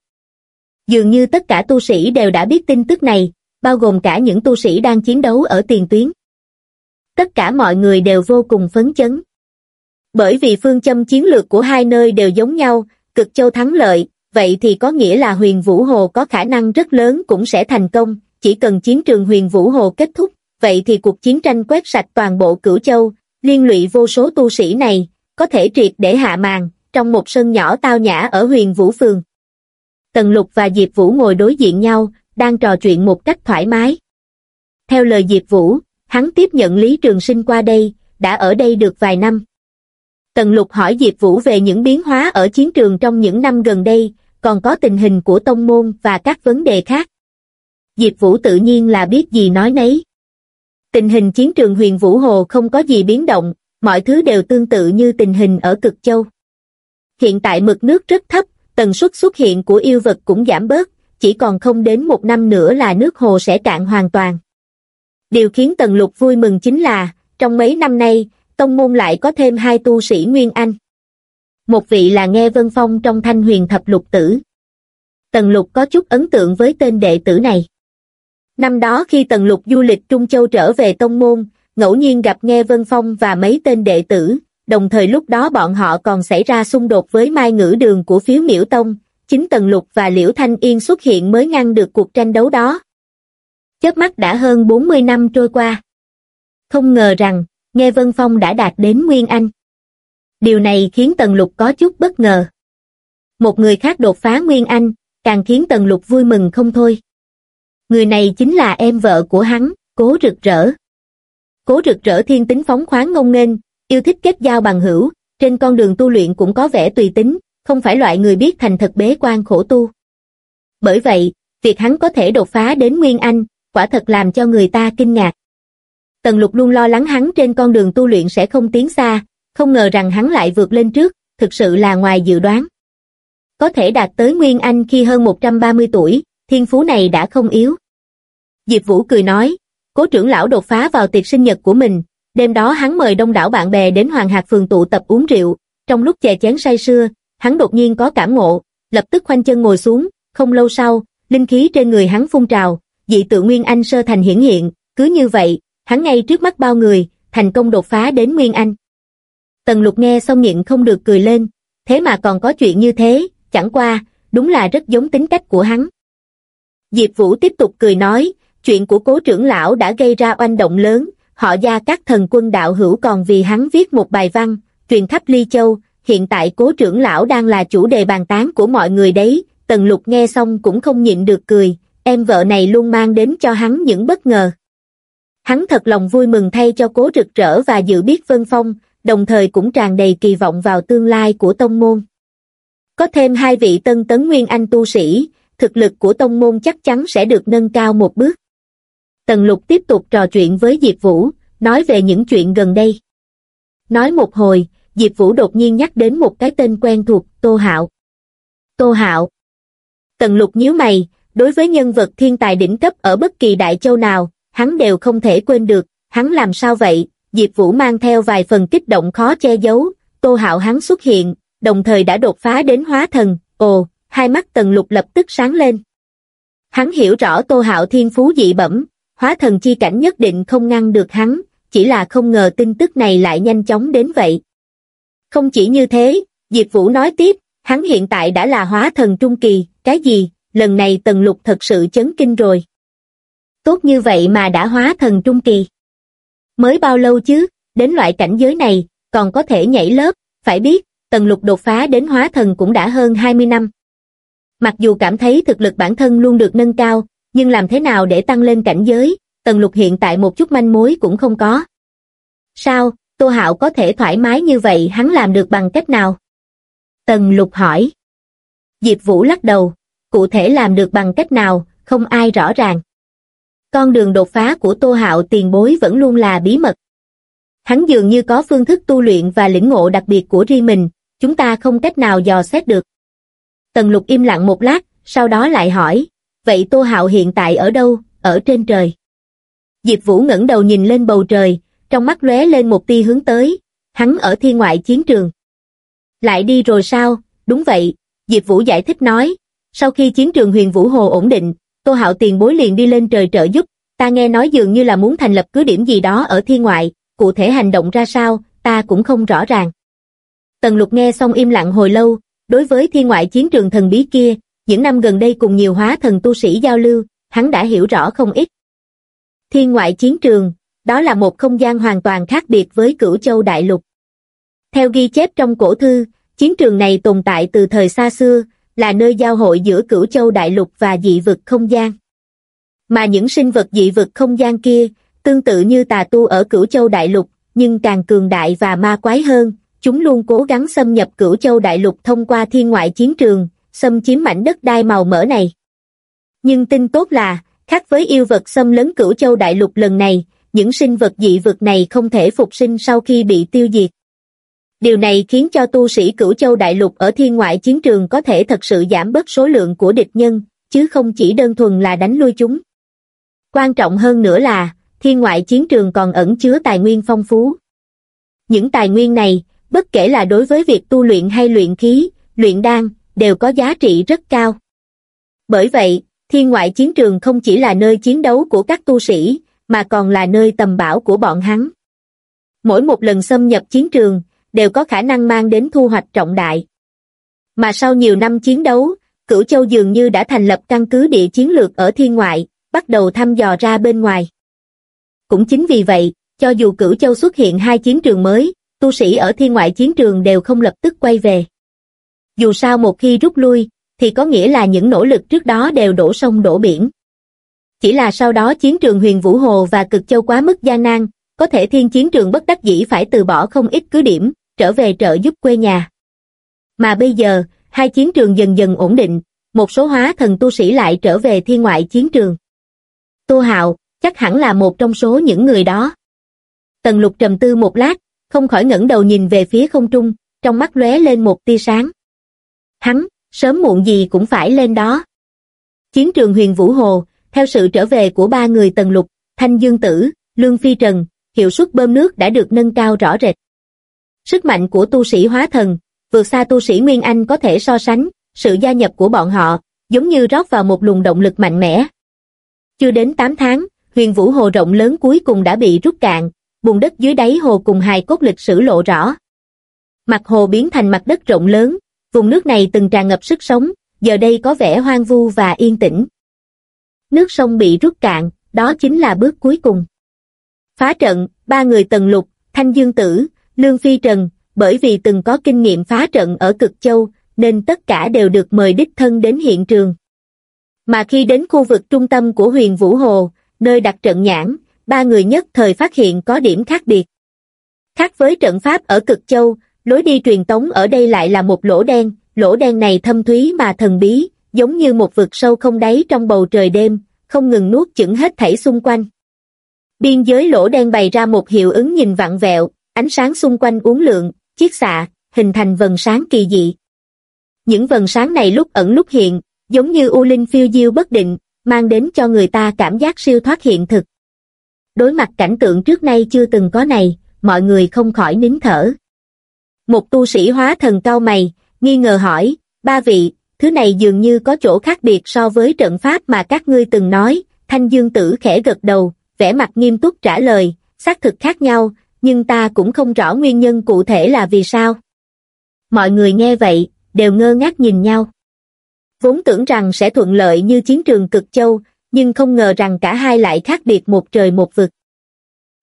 Dường như tất cả tu sĩ đều đã biết tin tức này, bao gồm cả những tu sĩ đang chiến đấu ở tiền tuyến. Tất cả mọi người đều vô cùng phấn chấn. Bởi vì phương châm chiến lược của hai nơi đều giống nhau, cực châu thắng lợi, vậy thì có nghĩa là huyền Vũ Hồ có khả năng rất lớn cũng sẽ thành công, chỉ cần chiến trường huyền Vũ Hồ kết thúc, vậy thì cuộc chiến tranh quét sạch toàn bộ cửu châu, liên lụy vô số tu sĩ này, có thể triệt để hạ màn, trong một sân nhỏ tao nhã ở huyền Vũ Phường. Tần Lục và Diệp Vũ ngồi đối diện nhau, đang trò chuyện một cách thoải mái. Theo lời Diệp Vũ, hắn tiếp nhận Lý Trường Sinh qua đây, đã ở đây được vài năm. Tần Lục hỏi Diệp Vũ về những biến hóa ở chiến trường trong những năm gần đây, còn có tình hình của tông môn và các vấn đề khác. Diệp Vũ tự nhiên là biết gì nói nấy. Tình hình chiến trường huyền Vũ Hồ không có gì biến động, mọi thứ đều tương tự như tình hình ở Cực Châu. Hiện tại mực nước rất thấp, tần suất xuất hiện của yêu vật cũng giảm bớt, chỉ còn không đến một năm nữa là nước hồ sẽ cạn hoàn toàn. Điều khiến Tần Lục vui mừng chính là, trong mấy năm nay, tông môn lại có thêm hai tu sĩ Nguyên Anh. Một vị là Nghe Vân Phong trong thanh huyền thập lục tử. Tần Lục có chút ấn tượng với tên đệ tử này. Năm đó khi Tần Lục du lịch Trung Châu trở về tông môn, ngẫu nhiên gặp nghe Vân Phong và mấy tên đệ tử, đồng thời lúc đó bọn họ còn xảy ra xung đột với mai ngữ đường của phiếu miễu tông, chính Tần Lục và Liễu Thanh Yên xuất hiện mới ngăn được cuộc tranh đấu đó. Chớp mắt đã hơn 40 năm trôi qua. Không ngờ rằng, nghe Vân Phong đã đạt đến Nguyên Anh. Điều này khiến Tần Lục có chút bất ngờ. Một người khác đột phá Nguyên Anh, càng khiến Tần Lục vui mừng không thôi. Người này chính là em vợ của hắn, Cố Rực Rỡ. Cố Rực Rỡ thiên tính phóng khoáng ngông nghênh, yêu thích kết giao bằng hữu, trên con đường tu luyện cũng có vẻ tùy tính, không phải loại người biết thành thật bế quan khổ tu. Bởi vậy, việc hắn có thể đột phá đến Nguyên Anh, quả thật làm cho người ta kinh ngạc. Tần lục luôn lo lắng hắn trên con đường tu luyện sẽ không tiến xa, không ngờ rằng hắn lại vượt lên trước, thực sự là ngoài dự đoán. Có thể đạt tới Nguyên Anh khi hơn 130 tuổi, thiên phú này đã không yếu. Diệp Vũ cười nói, cố trưởng lão đột phá vào tiệc sinh nhật của mình, đêm đó hắn mời đông đảo bạn bè đến Hoàng Hạc Phường tụ tập uống rượu, trong lúc chè chén say sưa, hắn đột nhiên có cảm ngộ, lập tức khoanh chân ngồi xuống, không lâu sau, linh khí trên người hắn phun trào, dị tự Nguyên Anh sơ thành hiển hiện, cứ như vậy, hắn ngay trước mắt bao người, thành công đột phá đến Nguyên Anh. Tần lục nghe xong nghiện không được cười lên, thế mà còn có chuyện như thế, chẳng qua, đúng là rất giống tính cách của hắn. Diệp Vũ tiếp tục cười nói, chuyện của cố trưởng lão đã gây ra oanh động lớn, họ gia các thần quân đạo hữu còn vì hắn viết một bài văn, truyền khắp Ly Châu, hiện tại cố trưởng lão đang là chủ đề bàn tán của mọi người đấy, tần lục nghe xong cũng không nhịn được cười, em vợ này luôn mang đến cho hắn những bất ngờ. Hắn thật lòng vui mừng thay cho cố rực rỡ và dự biết Vân Phong, đồng thời cũng tràn đầy kỳ vọng vào tương lai của tông môn. Có thêm hai vị tân tấn nguyên anh tu sĩ, thực lực của tông môn chắc chắn sẽ được nâng cao một bước. Tần lục tiếp tục trò chuyện với Diệp Vũ, nói về những chuyện gần đây. Nói một hồi, Diệp Vũ đột nhiên nhắc đến một cái tên quen thuộc, Tô Hạo. Tô Hạo. Tần lục nhíu mày, đối với nhân vật thiên tài đỉnh cấp ở bất kỳ đại châu nào, hắn đều không thể quên được, hắn làm sao vậy? Diệp Vũ mang theo vài phần kích động khó che giấu, Tô Hạo hắn xuất hiện, đồng thời đã đột phá đến hóa thần, ồ, hai mắt Tần Lục lập tức sáng lên. Hắn hiểu rõ Tô Hạo thiên phú dị bẩm, hóa thần chi cảnh nhất định không ngăn được hắn, chỉ là không ngờ tin tức này lại nhanh chóng đến vậy. Không chỉ như thế, Diệp Vũ nói tiếp, hắn hiện tại đã là hóa thần trung kỳ, cái gì, lần này Tần Lục thật sự chấn kinh rồi. Tốt như vậy mà đã hóa thần trung kỳ. Mới bao lâu chứ, đến loại cảnh giới này, còn có thể nhảy lớp, phải biết, Tần Lục đột phá đến hóa thần cũng đã hơn 20 năm. Mặc dù cảm thấy thực lực bản thân luôn được nâng cao, nhưng làm thế nào để tăng lên cảnh giới, Tần Lục hiện tại một chút manh mối cũng không có. Sao, Tô Hạo có thể thoải mái như vậy hắn làm được bằng cách nào? Tần Lục hỏi. Diệp Vũ lắc đầu, cụ thể làm được bằng cách nào, không ai rõ ràng. Con đường đột phá của Tô Hạo tiền bối vẫn luôn là bí mật. Hắn dường như có phương thức tu luyện và lĩnh ngộ đặc biệt của riêng mình, chúng ta không cách nào dò xét được. Tần Lục im lặng một lát, sau đó lại hỏi, vậy Tô Hạo hiện tại ở đâu, ở trên trời? Diệp Vũ ngẩng đầu nhìn lên bầu trời, trong mắt lóe lên một tia hướng tới, hắn ở thiên ngoại chiến trường. Lại đi rồi sao? Đúng vậy, Diệp Vũ giải thích nói, sau khi chiến trường huyền Vũ Hồ ổn định, Tô Hạo tiền bối liền đi lên trời trợ giúp, ta nghe nói dường như là muốn thành lập cứ điểm gì đó ở thiên ngoại, cụ thể hành động ra sao, ta cũng không rõ ràng. Tần lục nghe xong im lặng hồi lâu, đối với thiên ngoại chiến trường thần bí kia, những năm gần đây cùng nhiều hóa thần tu sĩ giao lưu, hắn đã hiểu rõ không ít. Thiên ngoại chiến trường, đó là một không gian hoàn toàn khác biệt với cửu châu đại lục. Theo ghi chép trong cổ thư, chiến trường này tồn tại từ thời xa xưa, là nơi giao hội giữa cửu châu đại lục và dị vực không gian. Mà những sinh vật dị vực không gian kia, tương tự như tà tu ở cửu châu đại lục, nhưng càng cường đại và ma quái hơn, chúng luôn cố gắng xâm nhập cửu châu đại lục thông qua thiên ngoại chiến trường, xâm chiếm mảnh đất đai màu mỡ này. Nhưng tin tốt là, khác với yêu vật xâm lấn cửu châu đại lục lần này, những sinh vật dị vực này không thể phục sinh sau khi bị tiêu diệt. Điều này khiến cho tu sĩ cửu châu đại lục ở thiên ngoại chiến trường có thể thật sự giảm bớt số lượng của địch nhân, chứ không chỉ đơn thuần là đánh lui chúng. Quan trọng hơn nữa là, thiên ngoại chiến trường còn ẩn chứa tài nguyên phong phú. Những tài nguyên này, bất kể là đối với việc tu luyện hay luyện khí, luyện đan, đều có giá trị rất cao. Bởi vậy, thiên ngoại chiến trường không chỉ là nơi chiến đấu của các tu sĩ, mà còn là nơi tầm bảo của bọn hắn. Mỗi một lần xâm nhập chiến trường, đều có khả năng mang đến thu hoạch trọng đại. Mà sau nhiều năm chiến đấu, Cửu Châu dường như đã thành lập căn cứ địa chiến lược ở thiên ngoại, bắt đầu thăm dò ra bên ngoài. Cũng chính vì vậy, cho dù Cửu Châu xuất hiện hai chiến trường mới, tu sĩ ở thiên ngoại chiến trường đều không lập tức quay về. Dù sao một khi rút lui, thì có nghĩa là những nỗ lực trước đó đều đổ sông đổ biển. Chỉ là sau đó chiến trường huyền Vũ Hồ và Cực Châu quá mức gian nan, có thể thiên chiến trường bất đắc dĩ phải từ bỏ không ít cứ điểm, trở về trợ giúp quê nhà. Mà bây giờ, hai chiến trường dần dần ổn định, một số hóa thần tu sĩ lại trở về thiên ngoại chiến trường. Tô Hạo, chắc hẳn là một trong số những người đó. Tần lục trầm tư một lát, không khỏi ngẩng đầu nhìn về phía không trung, trong mắt lóe lên một tia sáng. Hắn, sớm muộn gì cũng phải lên đó. Chiến trường huyền Vũ Hồ, theo sự trở về của ba người Tần Lục, Thanh Dương Tử, Lương Phi Trần, hiệu suất bơm nước đã được nâng cao rõ rệt. Sức mạnh của tu sĩ hóa thần, vượt xa tu sĩ Nguyên Anh có thể so sánh, sự gia nhập của bọn họ, giống như rót vào một luồng động lực mạnh mẽ. Chưa đến 8 tháng, huyền vũ hồ rộng lớn cuối cùng đã bị rút cạn, bùn đất dưới đáy hồ cùng hài cốt lịch sử lộ rõ. Mặt hồ biến thành mặt đất rộng lớn, vùng nước này từng tràn ngập sức sống, giờ đây có vẻ hoang vu và yên tĩnh. Nước sông bị rút cạn, đó chính là bước cuối cùng. Phá trận, ba người tần lục, thanh dương tử, lương phi trần, bởi vì từng có kinh nghiệm phá trận ở cực châu, nên tất cả đều được mời đích thân đến hiện trường. Mà khi đến khu vực trung tâm của huyền Vũ Hồ, nơi đặt trận nhãn, ba người nhất thời phát hiện có điểm khác biệt. Khác với trận pháp ở cực châu, lối đi truyền tống ở đây lại là một lỗ đen, lỗ đen này thâm thúy mà thần bí, giống như một vực sâu không đáy trong bầu trời đêm, không ngừng nuốt chửng hết thảy xung quanh. Biên giới lỗ đen bày ra một hiệu ứng nhìn vặn vẹo, ánh sáng xung quanh uốn lượn, chiết xạ, hình thành vần sáng kỳ dị. Những vần sáng này lúc ẩn lúc hiện, giống như u linh phiêu diêu bất định, mang đến cho người ta cảm giác siêu thoát hiện thực. Đối mặt cảnh tượng trước nay chưa từng có này, mọi người không khỏi nín thở. Một tu sĩ hóa thần cao mày, nghi ngờ hỏi, ba vị, thứ này dường như có chỗ khác biệt so với trận pháp mà các ngươi từng nói, thanh dương tử khẽ gật đầu, vẻ mặt nghiêm túc trả lời, xác thực khác nhau, nhưng ta cũng không rõ nguyên nhân cụ thể là vì sao. Mọi người nghe vậy, đều ngơ ngác nhìn nhau. Vốn tưởng rằng sẽ thuận lợi như chiến trường cực châu, nhưng không ngờ rằng cả hai lại khác biệt một trời một vực.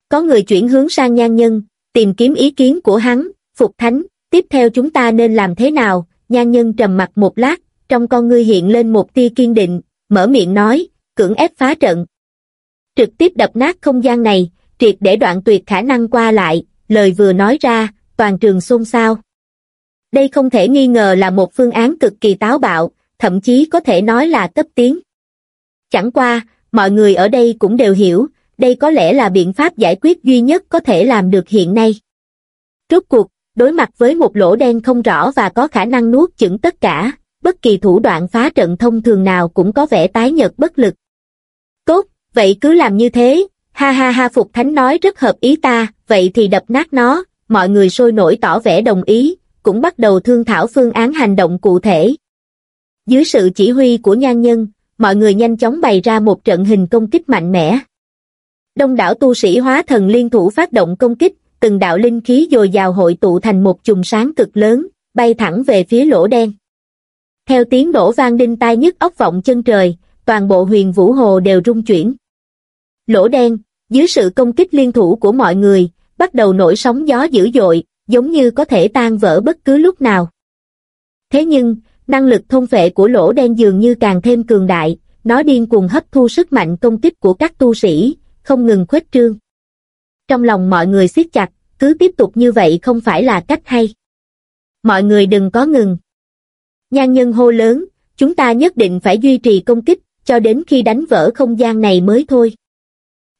Có người chuyển hướng sang nhan nhân, tìm kiếm ý kiến của hắn, phục thánh, tiếp theo chúng ta nên làm thế nào, nhan nhân trầm mặt một lát, trong con ngươi hiện lên một tia kiên định, mở miệng nói, cưỡng ép phá trận. Trực tiếp đập nát không gian này, triệt để đoạn tuyệt khả năng qua lại, lời vừa nói ra, toàn trường xôn xao. Đây không thể nghi ngờ là một phương án cực kỳ táo bạo, thậm chí có thể nói là cấp tiến. Chẳng qua, mọi người ở đây cũng đều hiểu, đây có lẽ là biện pháp giải quyết duy nhất có thể làm được hiện nay. Rốt cuộc, đối mặt với một lỗ đen không rõ và có khả năng nuốt chửng tất cả, bất kỳ thủ đoạn phá trận thông thường nào cũng có vẻ tái nhợt bất lực. Tốt, vậy cứ làm như thế, ha ha ha Phục Thánh nói rất hợp ý ta, vậy thì đập nát nó, mọi người sôi nổi tỏ vẻ đồng ý, cũng bắt đầu thương thảo phương án hành động cụ thể. Dưới sự chỉ huy của nhan nhân, mọi người nhanh chóng bày ra một trận hình công kích mạnh mẽ. Đông đảo tu sĩ hóa thần liên thủ phát động công kích, từng đạo linh khí dồi dào hội tụ thành một chùm sáng cực lớn, bay thẳng về phía lỗ đen. Theo tiếng đổ vang đinh tai nhức ốc vọng chân trời, toàn bộ huyền vũ hồ đều rung chuyển. Lỗ đen, dưới sự công kích liên thủ của mọi người, bắt đầu nổi sóng gió dữ dội, giống như có thể tan vỡ bất cứ lúc nào. Thế nhưng, năng lực thông vệ của lỗ đen dường như càng thêm cường đại, nó điên cuồng hấp thu sức mạnh công kích của các tu sĩ, không ngừng khuếch trương. Trong lòng mọi người siết chặt, cứ tiếp tục như vậy không phải là cách hay. Mọi người đừng có ngừng. Nhan nhân hô lớn, chúng ta nhất định phải duy trì công kích, cho đến khi đánh vỡ không gian này mới thôi.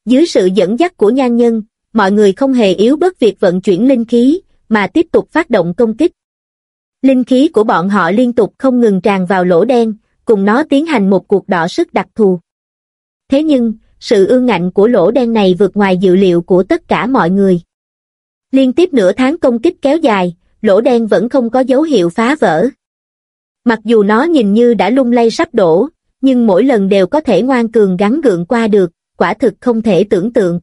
Dưới sự dẫn dắt của nhan nhân, mọi người không hề yếu bớt việc vận chuyển linh khí, mà tiếp tục phát động công kích. Linh khí của bọn họ liên tục không ngừng tràn vào lỗ đen, cùng nó tiến hành một cuộc đỏ sức đặc thù. Thế nhưng, sự ương ngạnh của lỗ đen này vượt ngoài dự liệu của tất cả mọi người. Liên tiếp nửa tháng công kích kéo dài, lỗ đen vẫn không có dấu hiệu phá vỡ. Mặc dù nó nhìn như đã lung lay sắp đổ, nhưng mỗi lần đều có thể ngoan cường gắn gượng qua được, quả thực không thể tưởng tượng.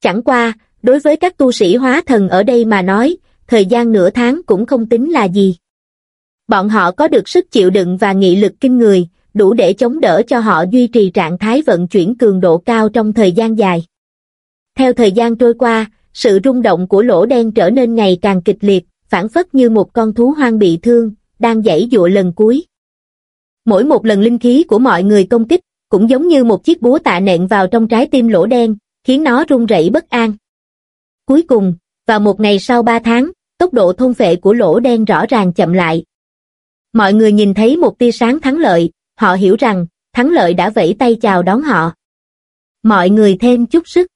Chẳng qua, đối với các tu sĩ hóa thần ở đây mà nói, thời gian nửa tháng cũng không tính là gì. Bọn họ có được sức chịu đựng và nghị lực kinh người, đủ để chống đỡ cho họ duy trì trạng thái vận chuyển cường độ cao trong thời gian dài. Theo thời gian trôi qua, sự rung động của lỗ đen trở nên ngày càng kịch liệt, phản phất như một con thú hoang bị thương, đang giãy dụa lần cuối. Mỗi một lần linh khí của mọi người công kích, cũng giống như một chiếc búa tạ nện vào trong trái tim lỗ đen, khiến nó run rẩy bất an. Cuối cùng, vào một ngày sau ba tháng, tốc độ thôn phệ của lỗ đen rõ ràng chậm lại. Mọi người nhìn thấy một tia sáng thắng lợi, họ hiểu rằng, thắng lợi đã vẫy tay chào đón họ. Mọi người thêm chút sức.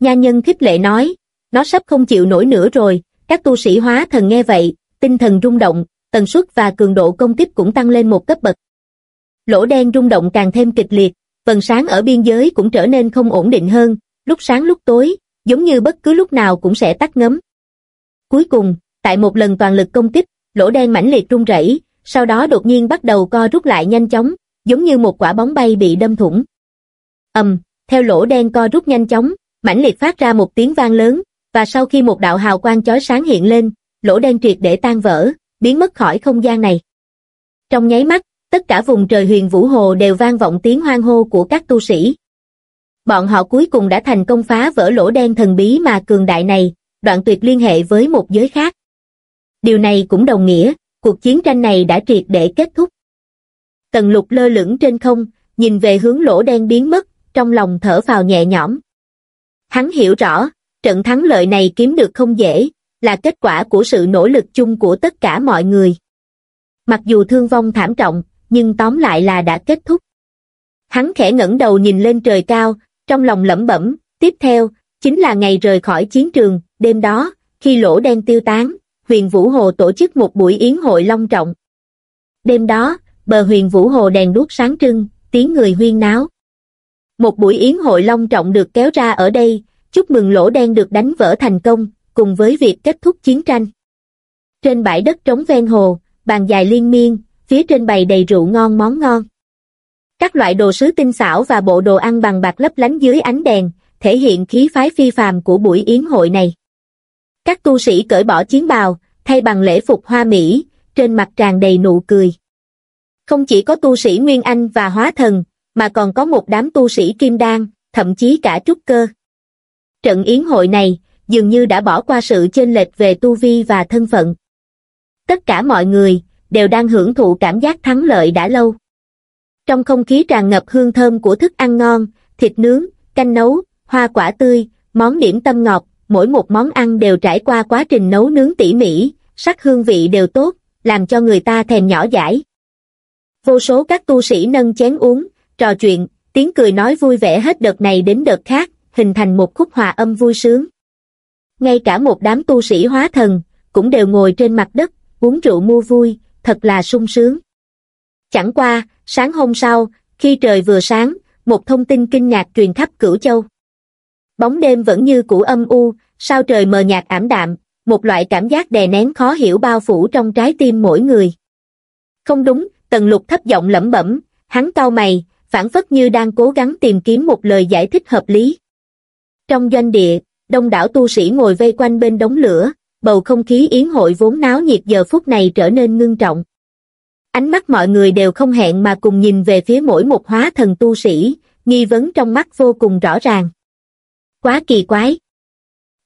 Nha nhân khích lệ nói, nó sắp không chịu nổi nữa rồi, các tu sĩ hóa thần nghe vậy, tinh thần rung động, tần suất và cường độ công kích cũng tăng lên một cấp bậc. Lỗ đen rung động càng thêm kịch liệt, vần sáng ở biên giới cũng trở nên không ổn định hơn, lúc sáng lúc tối, giống như bất cứ lúc nào cũng sẽ tắt ngấm. Cuối cùng, tại một lần toàn lực công kích, lỗ đen mãnh liệt rung rẩy, sau đó đột nhiên bắt đầu co rút lại nhanh chóng, giống như một quả bóng bay bị đâm thủng. ầm, theo lỗ đen co rút nhanh chóng, mãnh liệt phát ra một tiếng vang lớn, và sau khi một đạo hào quang chói sáng hiện lên, lỗ đen triệt để tan vỡ, biến mất khỏi không gian này. Trong nháy mắt, tất cả vùng trời huyền vũ hồ đều vang vọng tiếng hoang hô của các tu sĩ. Bọn họ cuối cùng đã thành công phá vỡ lỗ đen thần bí mà cường đại này, đoạn tuyệt liên hệ với một giới khác. Điều này cũng đồng nghĩa, cuộc chiến tranh này đã triệt để kết thúc. Tần lục lơ lửng trên không, nhìn về hướng lỗ đen biến mất, trong lòng thở vào nhẹ nhõm. Hắn hiểu rõ, trận thắng lợi này kiếm được không dễ, là kết quả của sự nỗ lực chung của tất cả mọi người. Mặc dù thương vong thảm trọng, nhưng tóm lại là đã kết thúc. Hắn khẽ ngẩng đầu nhìn lên trời cao, trong lòng lẩm bẩm, tiếp theo, chính là ngày rời khỏi chiến trường, đêm đó, khi lỗ đen tiêu tán, huyền Vũ Hồ tổ chức một buổi yến hội long trọng. Đêm đó, bờ huyền Vũ Hồ đèn đuốc sáng trưng, tiếng người huyên náo. Một buổi yến hội long trọng được kéo ra ở đây, chúc mừng lỗ đen được đánh vỡ thành công, cùng với việc kết thúc chiến tranh. Trên bãi đất trống ven hồ, bàn dài liên miên, phía trên bày đầy rượu ngon món ngon. Các loại đồ sứ tinh xảo và bộ đồ ăn bằng bạc lấp lánh dưới ánh đèn, thể hiện khí phái phi phàm của buổi yến hội này. Các tu sĩ cởi bỏ chiến bào, thay bằng lễ phục hoa mỹ, trên mặt tràn đầy nụ cười. Không chỉ có tu sĩ Nguyên Anh và Hóa Thần, mà còn có một đám tu sĩ Kim Đan, thậm chí cả trúc cơ. Trận yến hội này, dường như đã bỏ qua sự chênh lệch về tu vi và thân phận. Tất cả mọi người, đều đang hưởng thụ cảm giác thắng lợi đã lâu. Trong không khí tràn ngập hương thơm của thức ăn ngon, thịt nướng, canh nấu, hoa quả tươi, món điểm tâm ngọt, mỗi một món ăn đều trải qua quá trình nấu nướng tỉ mỉ, sắc hương vị đều tốt, làm cho người ta thèm nhỏ dãi. Vô số các tu sĩ nâng chén uống, trò chuyện, tiếng cười nói vui vẻ hết đợt này đến đợt khác, hình thành một khúc hòa âm vui sướng. Ngay cả một đám tu sĩ hóa thần, cũng đều ngồi trên mặt đất, uống rượu mua vui, thật là sung sướng. Chẳng qua, sáng hôm sau, khi trời vừa sáng, một thông tin kinh ngạc truyền khắp cửu châu. Bóng đêm vẫn như cũ âm u, sao trời mờ nhạt ảm đạm, một loại cảm giác đè nén khó hiểu bao phủ trong trái tim mỗi người. Không đúng, tần lục thấp giọng lẩm bẩm, hắn cau mày, phản phất như đang cố gắng tìm kiếm một lời giải thích hợp lý. Trong doanh địa, đông đảo tu sĩ ngồi vây quanh bên đống lửa, bầu không khí yến hội vốn náo nhiệt giờ phút này trở nên ngưng trọng. Ánh mắt mọi người đều không hẹn mà cùng nhìn về phía mỗi một hóa thần tu sĩ, nghi vấn trong mắt vô cùng rõ ràng. Quá kỳ quái.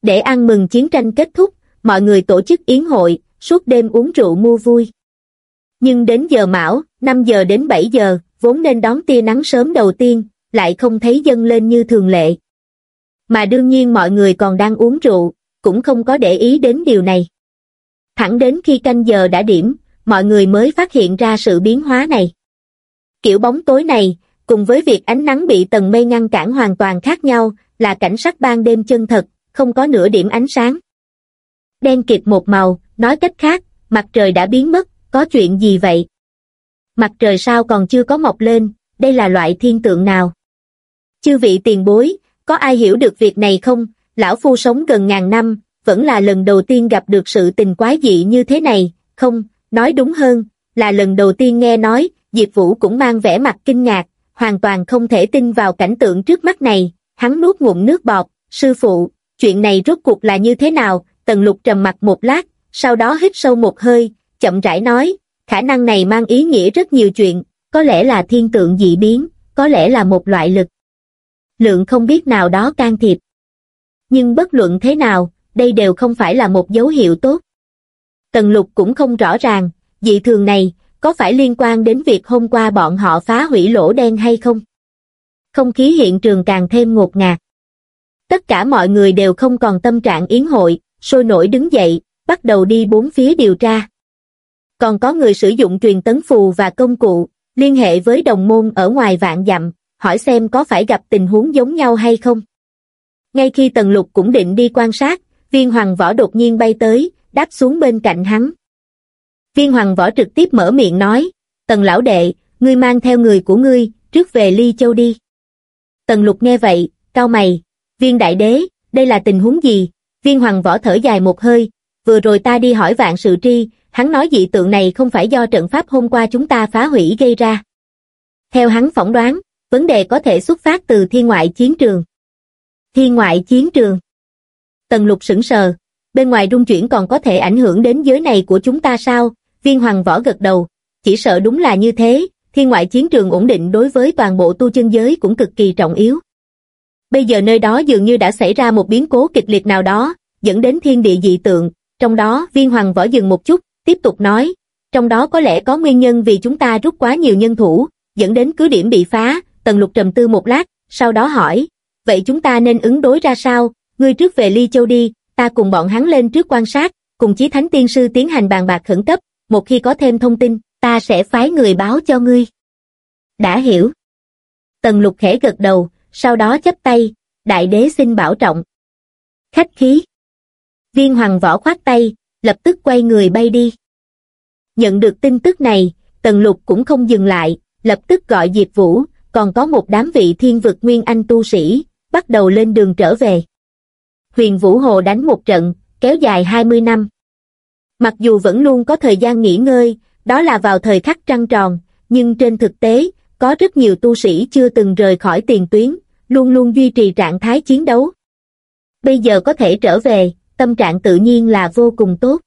Để ăn mừng chiến tranh kết thúc, mọi người tổ chức yến hội, suốt đêm uống rượu mua vui. Nhưng đến giờ mão, 5 giờ đến 7 giờ, vốn nên đón tia nắng sớm đầu tiên, lại không thấy dâng lên như thường lệ. Mà đương nhiên mọi người còn đang uống rượu, cũng không có để ý đến điều này. Thẳng đến khi canh giờ đã điểm, mọi người mới phát hiện ra sự biến hóa này. Kiểu bóng tối này, cùng với việc ánh nắng bị tầng mây ngăn cản hoàn toàn khác nhau, là cảnh sắc ban đêm chân thật, không có nửa điểm ánh sáng. Đen kịt một màu, nói cách khác, mặt trời đã biến mất, có chuyện gì vậy? Mặt trời sao còn chưa có mọc lên, đây là loại thiên tượng nào? Chư vị tiền bối, có ai hiểu được việc này không? Lão Phu sống gần ngàn năm, vẫn là lần đầu tiên gặp được sự tình quái dị như thế này, không, nói đúng hơn, là lần đầu tiên nghe nói, Diệp Vũ cũng mang vẻ mặt kinh ngạc, hoàn toàn không thể tin vào cảnh tượng trước mắt này, hắn nuốt ngụm nước bọt, sư phụ, chuyện này rốt cuộc là như thế nào, tần lục trầm mặt một lát, sau đó hít sâu một hơi, chậm rãi nói, khả năng này mang ý nghĩa rất nhiều chuyện, có lẽ là thiên tượng dị biến, có lẽ là một loại lực. Lượng không biết nào đó can thiệp. Nhưng bất luận thế nào, đây đều không phải là một dấu hiệu tốt. Tần lục cũng không rõ ràng, dị thường này, có phải liên quan đến việc hôm qua bọn họ phá hủy lỗ đen hay không? Không khí hiện trường càng thêm ngột ngạt. Tất cả mọi người đều không còn tâm trạng yến hội, sôi nổi đứng dậy, bắt đầu đi bốn phía điều tra. Còn có người sử dụng truyền tấn phù và công cụ, liên hệ với đồng môn ở ngoài vạn dặm, hỏi xem có phải gặp tình huống giống nhau hay không. Ngay khi Tần Lục cũng định đi quan sát, viên hoàng võ đột nhiên bay tới, đáp xuống bên cạnh hắn. Viên hoàng võ trực tiếp mở miệng nói, Tần lão đệ, ngươi mang theo người của ngươi, trước về Ly Châu đi. Tần Lục nghe vậy, cao mày, viên đại đế, đây là tình huống gì? Viên hoàng võ thở dài một hơi, vừa rồi ta đi hỏi vạn sự tri, hắn nói dị tượng này không phải do trận pháp hôm qua chúng ta phá hủy gây ra. Theo hắn phỏng đoán, vấn đề có thể xuất phát từ thiên ngoại chiến trường. Thiên ngoại chiến trường. Tần lục sững sờ, bên ngoài rung chuyển còn có thể ảnh hưởng đến giới này của chúng ta sao? Viên hoàng võ gật đầu, chỉ sợ đúng là như thế, thiên ngoại chiến trường ổn định đối với toàn bộ tu chân giới cũng cực kỳ trọng yếu. Bây giờ nơi đó dường như đã xảy ra một biến cố kịch liệt nào đó, dẫn đến thiên địa dị tượng, trong đó viên hoàng võ dừng một chút, tiếp tục nói, trong đó có lẽ có nguyên nhân vì chúng ta rút quá nhiều nhân thủ, dẫn đến cứ điểm bị phá, tần lục trầm tư một lát, sau đó hỏi, vậy chúng ta nên ứng đối ra sao, ngươi trước về Ly Châu đi, ta cùng bọn hắn lên trước quan sát, cùng chí thánh tiên sư tiến hành bàn bạc khẩn cấp, một khi có thêm thông tin, ta sẽ phái người báo cho ngươi. Đã hiểu. Tần lục khẽ gật đầu, sau đó chấp tay, đại đế xin bảo trọng. Khách khí. Viên hoàng võ khoát tay, lập tức quay người bay đi. Nhận được tin tức này, Tần Lục cũng không dừng lại, lập tức gọi Diệp Vũ, còn có một đám vị thiên vực nguyên anh tu sĩ, bắt đầu lên đường trở về. Huyền Vũ Hồ đánh một trận, kéo dài 20 năm. Mặc dù vẫn luôn có thời gian nghỉ ngơi, đó là vào thời khắc trăng tròn, nhưng trên thực tế, có rất nhiều tu sĩ chưa từng rời khỏi tiền tuyến, luôn luôn duy trì trạng thái chiến đấu. Bây giờ có thể trở về, tâm trạng tự nhiên là vô cùng tốt.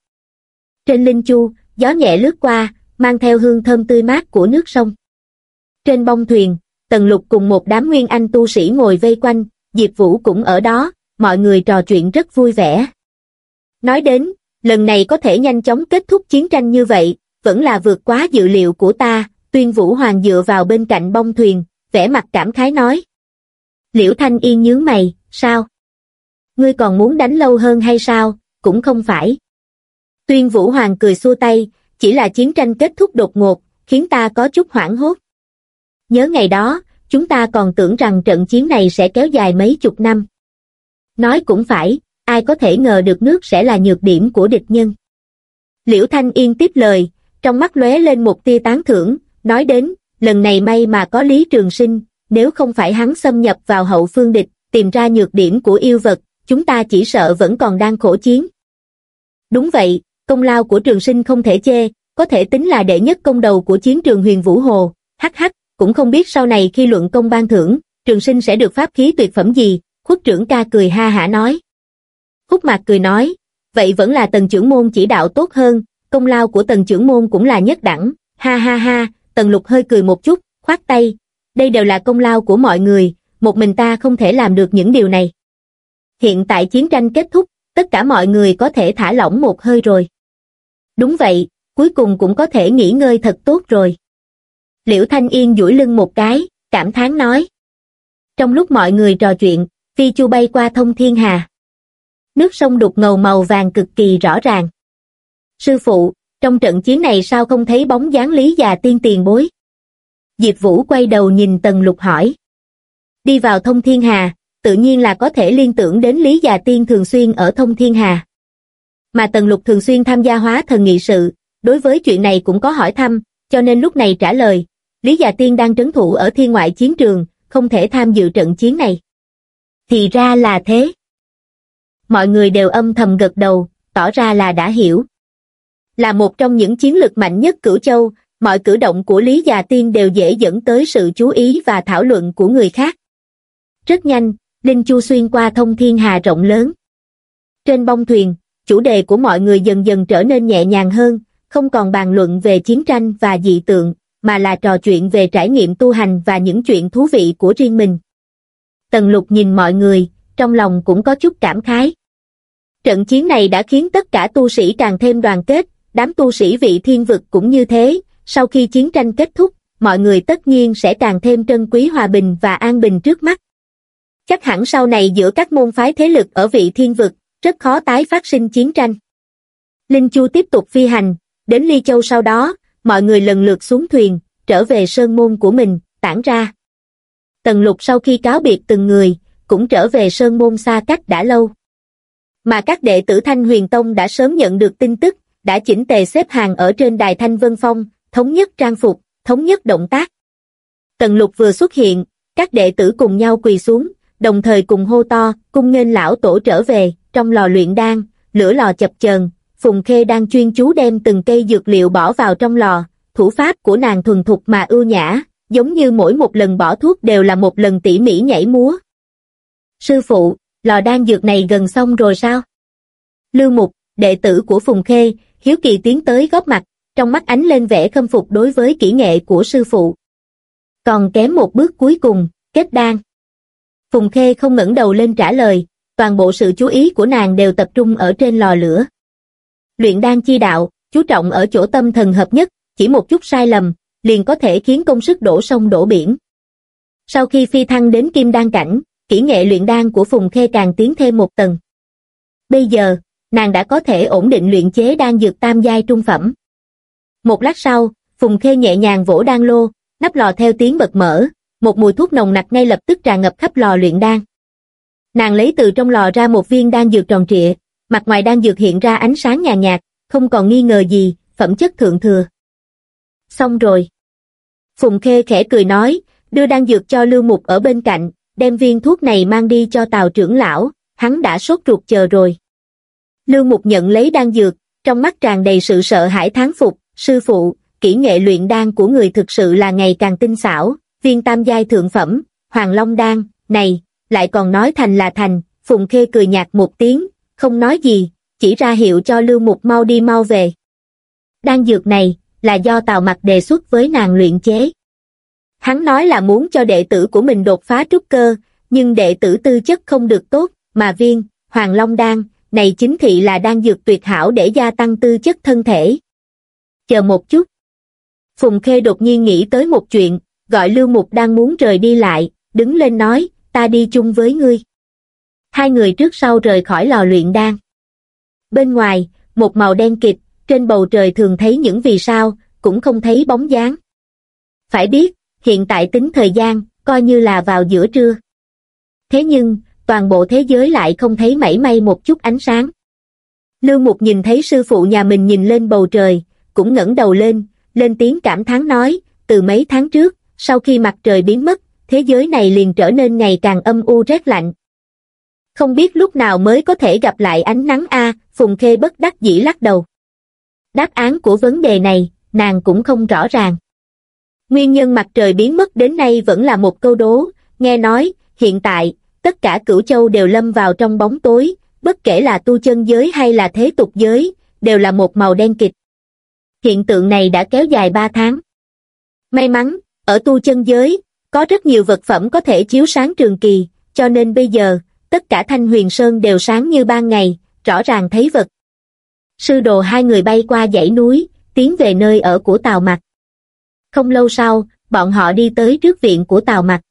Trên Linh Chu, gió nhẹ lướt qua, mang theo hương thơm tươi mát của nước sông. Trên bông thuyền, Tần Lục cùng một đám nguyên anh tu sĩ ngồi vây quanh, Diệp Vũ cũng ở đó, mọi người trò chuyện rất vui vẻ. Nói đến, lần này có thể nhanh chóng kết thúc chiến tranh như vậy, vẫn là vượt quá dự liệu của ta, tuyên Vũ Hoàng dựa vào bên cạnh bông thuyền, vẻ mặt cảm khái nói. Liễu Thanh Yên nhướng mày, sao? Ngươi còn muốn đánh lâu hơn hay sao? Cũng không phải. Tuyên Vũ Hoàng cười xua tay, chỉ là chiến tranh kết thúc đột ngột, khiến ta có chút hoảng hốt. Nhớ ngày đó, chúng ta còn tưởng rằng trận chiến này sẽ kéo dài mấy chục năm. Nói cũng phải, ai có thể ngờ được nước sẽ là nhược điểm của địch nhân. Liễu Thanh Yên tiếp lời, trong mắt lóe lên một tia tán thưởng, nói đến, lần này may mà có Lý Trường Sinh, nếu không phải hắn xâm nhập vào hậu phương địch, tìm ra nhược điểm của yêu vật, chúng ta chỉ sợ vẫn còn đang khổ chiến. Đúng vậy, công lao của trường sinh không thể chê, có thể tính là đệ nhất công đầu của chiến trường huyền Vũ Hồ, hắc hắc, cũng không biết sau này khi luận công ban thưởng, trường sinh sẽ được pháp khí tuyệt phẩm gì, khuất trưởng ca cười ha hả nói. Khúc mạc cười nói, vậy vẫn là tần trưởng môn chỉ đạo tốt hơn, công lao của tần trưởng môn cũng là nhất đẳng, ha ha ha, tần lục hơi cười một chút, khoát tay, đây đều là công lao của mọi người, một mình ta không thể làm được những điều này. Hiện tại chiến tranh kết thúc, tất cả mọi người có thể thả lỏng một hơi rồi. Đúng vậy, cuối cùng cũng có thể nghỉ ngơi thật tốt rồi. Liễu Thanh Yên duỗi lưng một cái, cảm thán nói. Trong lúc mọi người trò chuyện, phi chu bay qua thông thiên hà. Nước sông đục ngầu màu vàng cực kỳ rõ ràng. Sư phụ, trong trận chiến này sao không thấy bóng dáng lý già tiên tiền bối? Diệp Vũ quay đầu nhìn Tần Lục hỏi. Đi vào thông thiên hà, tự nhiên là có thể liên tưởng đến Lý Già Tiên thường xuyên ở thông thiên hà. Mà Tần Lục thường xuyên tham gia hóa thần nghị sự, đối với chuyện này cũng có hỏi thăm, cho nên lúc này trả lời, Lý Già Tiên đang trấn thủ ở thiên ngoại chiến trường, không thể tham dự trận chiến này. Thì ra là thế. Mọi người đều âm thầm gật đầu, tỏ ra là đã hiểu. Là một trong những chiến lực mạnh nhất cửu châu, mọi cử động của Lý Già Tiên đều dễ dẫn tới sự chú ý và thảo luận của người khác. Rất nhanh, Linh Chu xuyên qua thông thiên hà rộng lớn. Trên bông thuyền, chủ đề của mọi người dần dần trở nên nhẹ nhàng hơn, không còn bàn luận về chiến tranh và dị tượng, mà là trò chuyện về trải nghiệm tu hành và những chuyện thú vị của riêng mình. Tần lục nhìn mọi người, trong lòng cũng có chút cảm khái. Trận chiến này đã khiến tất cả tu sĩ càng thêm đoàn kết, đám tu sĩ vị thiên vực cũng như thế, sau khi chiến tranh kết thúc, mọi người tất nhiên sẽ càng thêm trân quý hòa bình và an bình trước mắt. Chắc hẳn sau này giữa các môn phái thế lực ở vị thiên vực, rất khó tái phát sinh chiến tranh. Linh Chu tiếp tục phi hành, đến Ly Châu sau đó, mọi người lần lượt xuống thuyền, trở về sơn môn của mình, tản ra. Tần lục sau khi cáo biệt từng người, cũng trở về sơn môn xa cách đã lâu. Mà các đệ tử Thanh Huyền Tông đã sớm nhận được tin tức, đã chỉnh tề xếp hàng ở trên đài Thanh Vân Phong, thống nhất trang phục, thống nhất động tác. Tần lục vừa xuất hiện, các đệ tử cùng nhau quỳ xuống, đồng thời cùng hô to, cung nghênh lão tổ trở về, trong lò luyện đan, lửa lò chập chờn, Phùng Khê đang chuyên chú đem từng cây dược liệu bỏ vào trong lò, thủ pháp của nàng thuần thục mà ưu nhã, giống như mỗi một lần bỏ thuốc đều là một lần tỉ mỉ nhảy múa. Sư phụ, lò đan dược này gần xong rồi sao? Lưu Mục, đệ tử của Phùng Khê, hiếu kỳ tiến tới góp mặt, trong mắt ánh lên vẻ khâm phục đối với kỹ nghệ của sư phụ. Còn kém một bước cuối cùng, kết đan. Phùng Khê không ngẩng đầu lên trả lời, toàn bộ sự chú ý của nàng đều tập trung ở trên lò lửa. Luyện đan chi đạo, chú trọng ở chỗ tâm thần hợp nhất, chỉ một chút sai lầm, liền có thể khiến công sức đổ sông đổ biển. Sau khi phi thăng đến kim đan cảnh, kỹ nghệ luyện đan của Phùng Khê càng tiến thêm một tầng. Bây giờ, nàng đã có thể ổn định luyện chế đan dược tam giai trung phẩm. Một lát sau, Phùng Khê nhẹ nhàng vỗ đan lô, nắp lò theo tiếng bật mở, một mùi thuốc nồng nặc ngay lập tức tràn ngập khắp lò luyện đan. Nàng lấy từ trong lò ra một viên đan dược tròn trịa, mặt ngoài đang dược hiện ra ánh sáng nhà nhạt, không còn nghi ngờ gì, phẩm chất thượng thừa. Xong rồi. Phùng Khê khẽ cười nói, đưa đan dược cho Lưu Mục ở bên cạnh, đem viên thuốc này mang đi cho Tào trưởng lão, hắn đã sốt ruột chờ rồi. Lưu Mục nhận lấy đan dược, trong mắt tràn đầy sự sợ hãi thán phục, sư phụ, kỹ nghệ luyện đan của người thực sự là ngày càng tinh xảo, viên tam giai thượng phẩm, Hoàng Long đan, này, lại còn nói thành là thành, Phùng Khê cười nhạt một tiếng, không nói gì, chỉ ra hiệu cho Lưu Mục mau đi mau về. Đan dược này, là do Tào Mặc đề xuất với nàng luyện chế. Hắn nói là muốn cho đệ tử của mình đột phá trúc cơ, nhưng đệ tử tư chất không được tốt, mà viên, Hoàng Long Đan, này chính thị là đan dược tuyệt hảo để gia tăng tư chất thân thể. Chờ một chút. Phùng Khê đột nhiên nghĩ tới một chuyện, gọi Lưu Mục đang muốn rời đi lại, đứng lên nói, ta đi chung với ngươi. Hai người trước sau rời khỏi lò luyện đan. Bên ngoài, một màu đen kịt, trên bầu trời thường thấy những vì sao, cũng không thấy bóng dáng. Phải biết, hiện tại tính thời gian, coi như là vào giữa trưa. Thế nhưng, toàn bộ thế giới lại không thấy mảy may một chút ánh sáng. Lưu Mục nhìn thấy sư phụ nhà mình nhìn lên bầu trời, cũng ngẩng đầu lên, lên tiếng cảm thán nói, từ mấy tháng trước, sau khi mặt trời biến mất, thế giới này liền trở nên ngày càng âm u rét lạnh. Không biết lúc nào mới có thể gặp lại ánh nắng A, Phùng Khê bất đắc dĩ lắc đầu. Đáp án của vấn đề này, nàng cũng không rõ ràng. Nguyên nhân mặt trời biến mất đến nay vẫn là một câu đố, nghe nói, hiện tại, tất cả cửu châu đều lâm vào trong bóng tối, bất kể là tu chân giới hay là thế tục giới, đều là một màu đen kịch. Hiện tượng này đã kéo dài 3 tháng. May mắn, ở tu chân giới, có rất nhiều vật phẩm có thể chiếu sáng trường kỳ, cho nên bây giờ, tất cả thanh huyền sơn đều sáng như ban ngày, rõ ràng thấy vật. Sư đồ hai người bay qua dãy núi, tiến về nơi ở của Tào Mặc. Không lâu sau, bọn họ đi tới trước viện của Tào Mặc.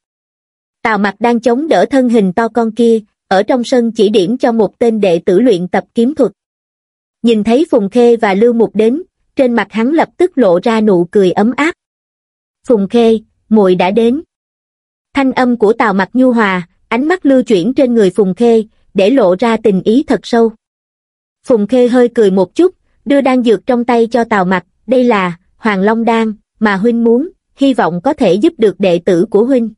Tào Mặc đang chống đỡ thân hình to con kia, ở trong sân chỉ điểm cho một tên đệ tử luyện tập kiếm thuật. Nhìn thấy Phùng Khê và Lưu Mục đến, trên mặt hắn lập tức lộ ra nụ cười ấm áp. Phùng Khê, muội đã đến. Thanh âm của Tào Mặc nhu hòa, ánh mắt lưu chuyển trên người Phùng Khê, để lộ ra tình ý thật sâu. Phùng Khê hơi cười một chút, đưa đan dược trong tay cho Tào Mặc, đây là Hoàng Long đan mà huynh muốn, hy vọng có thể giúp được đệ tử của huynh.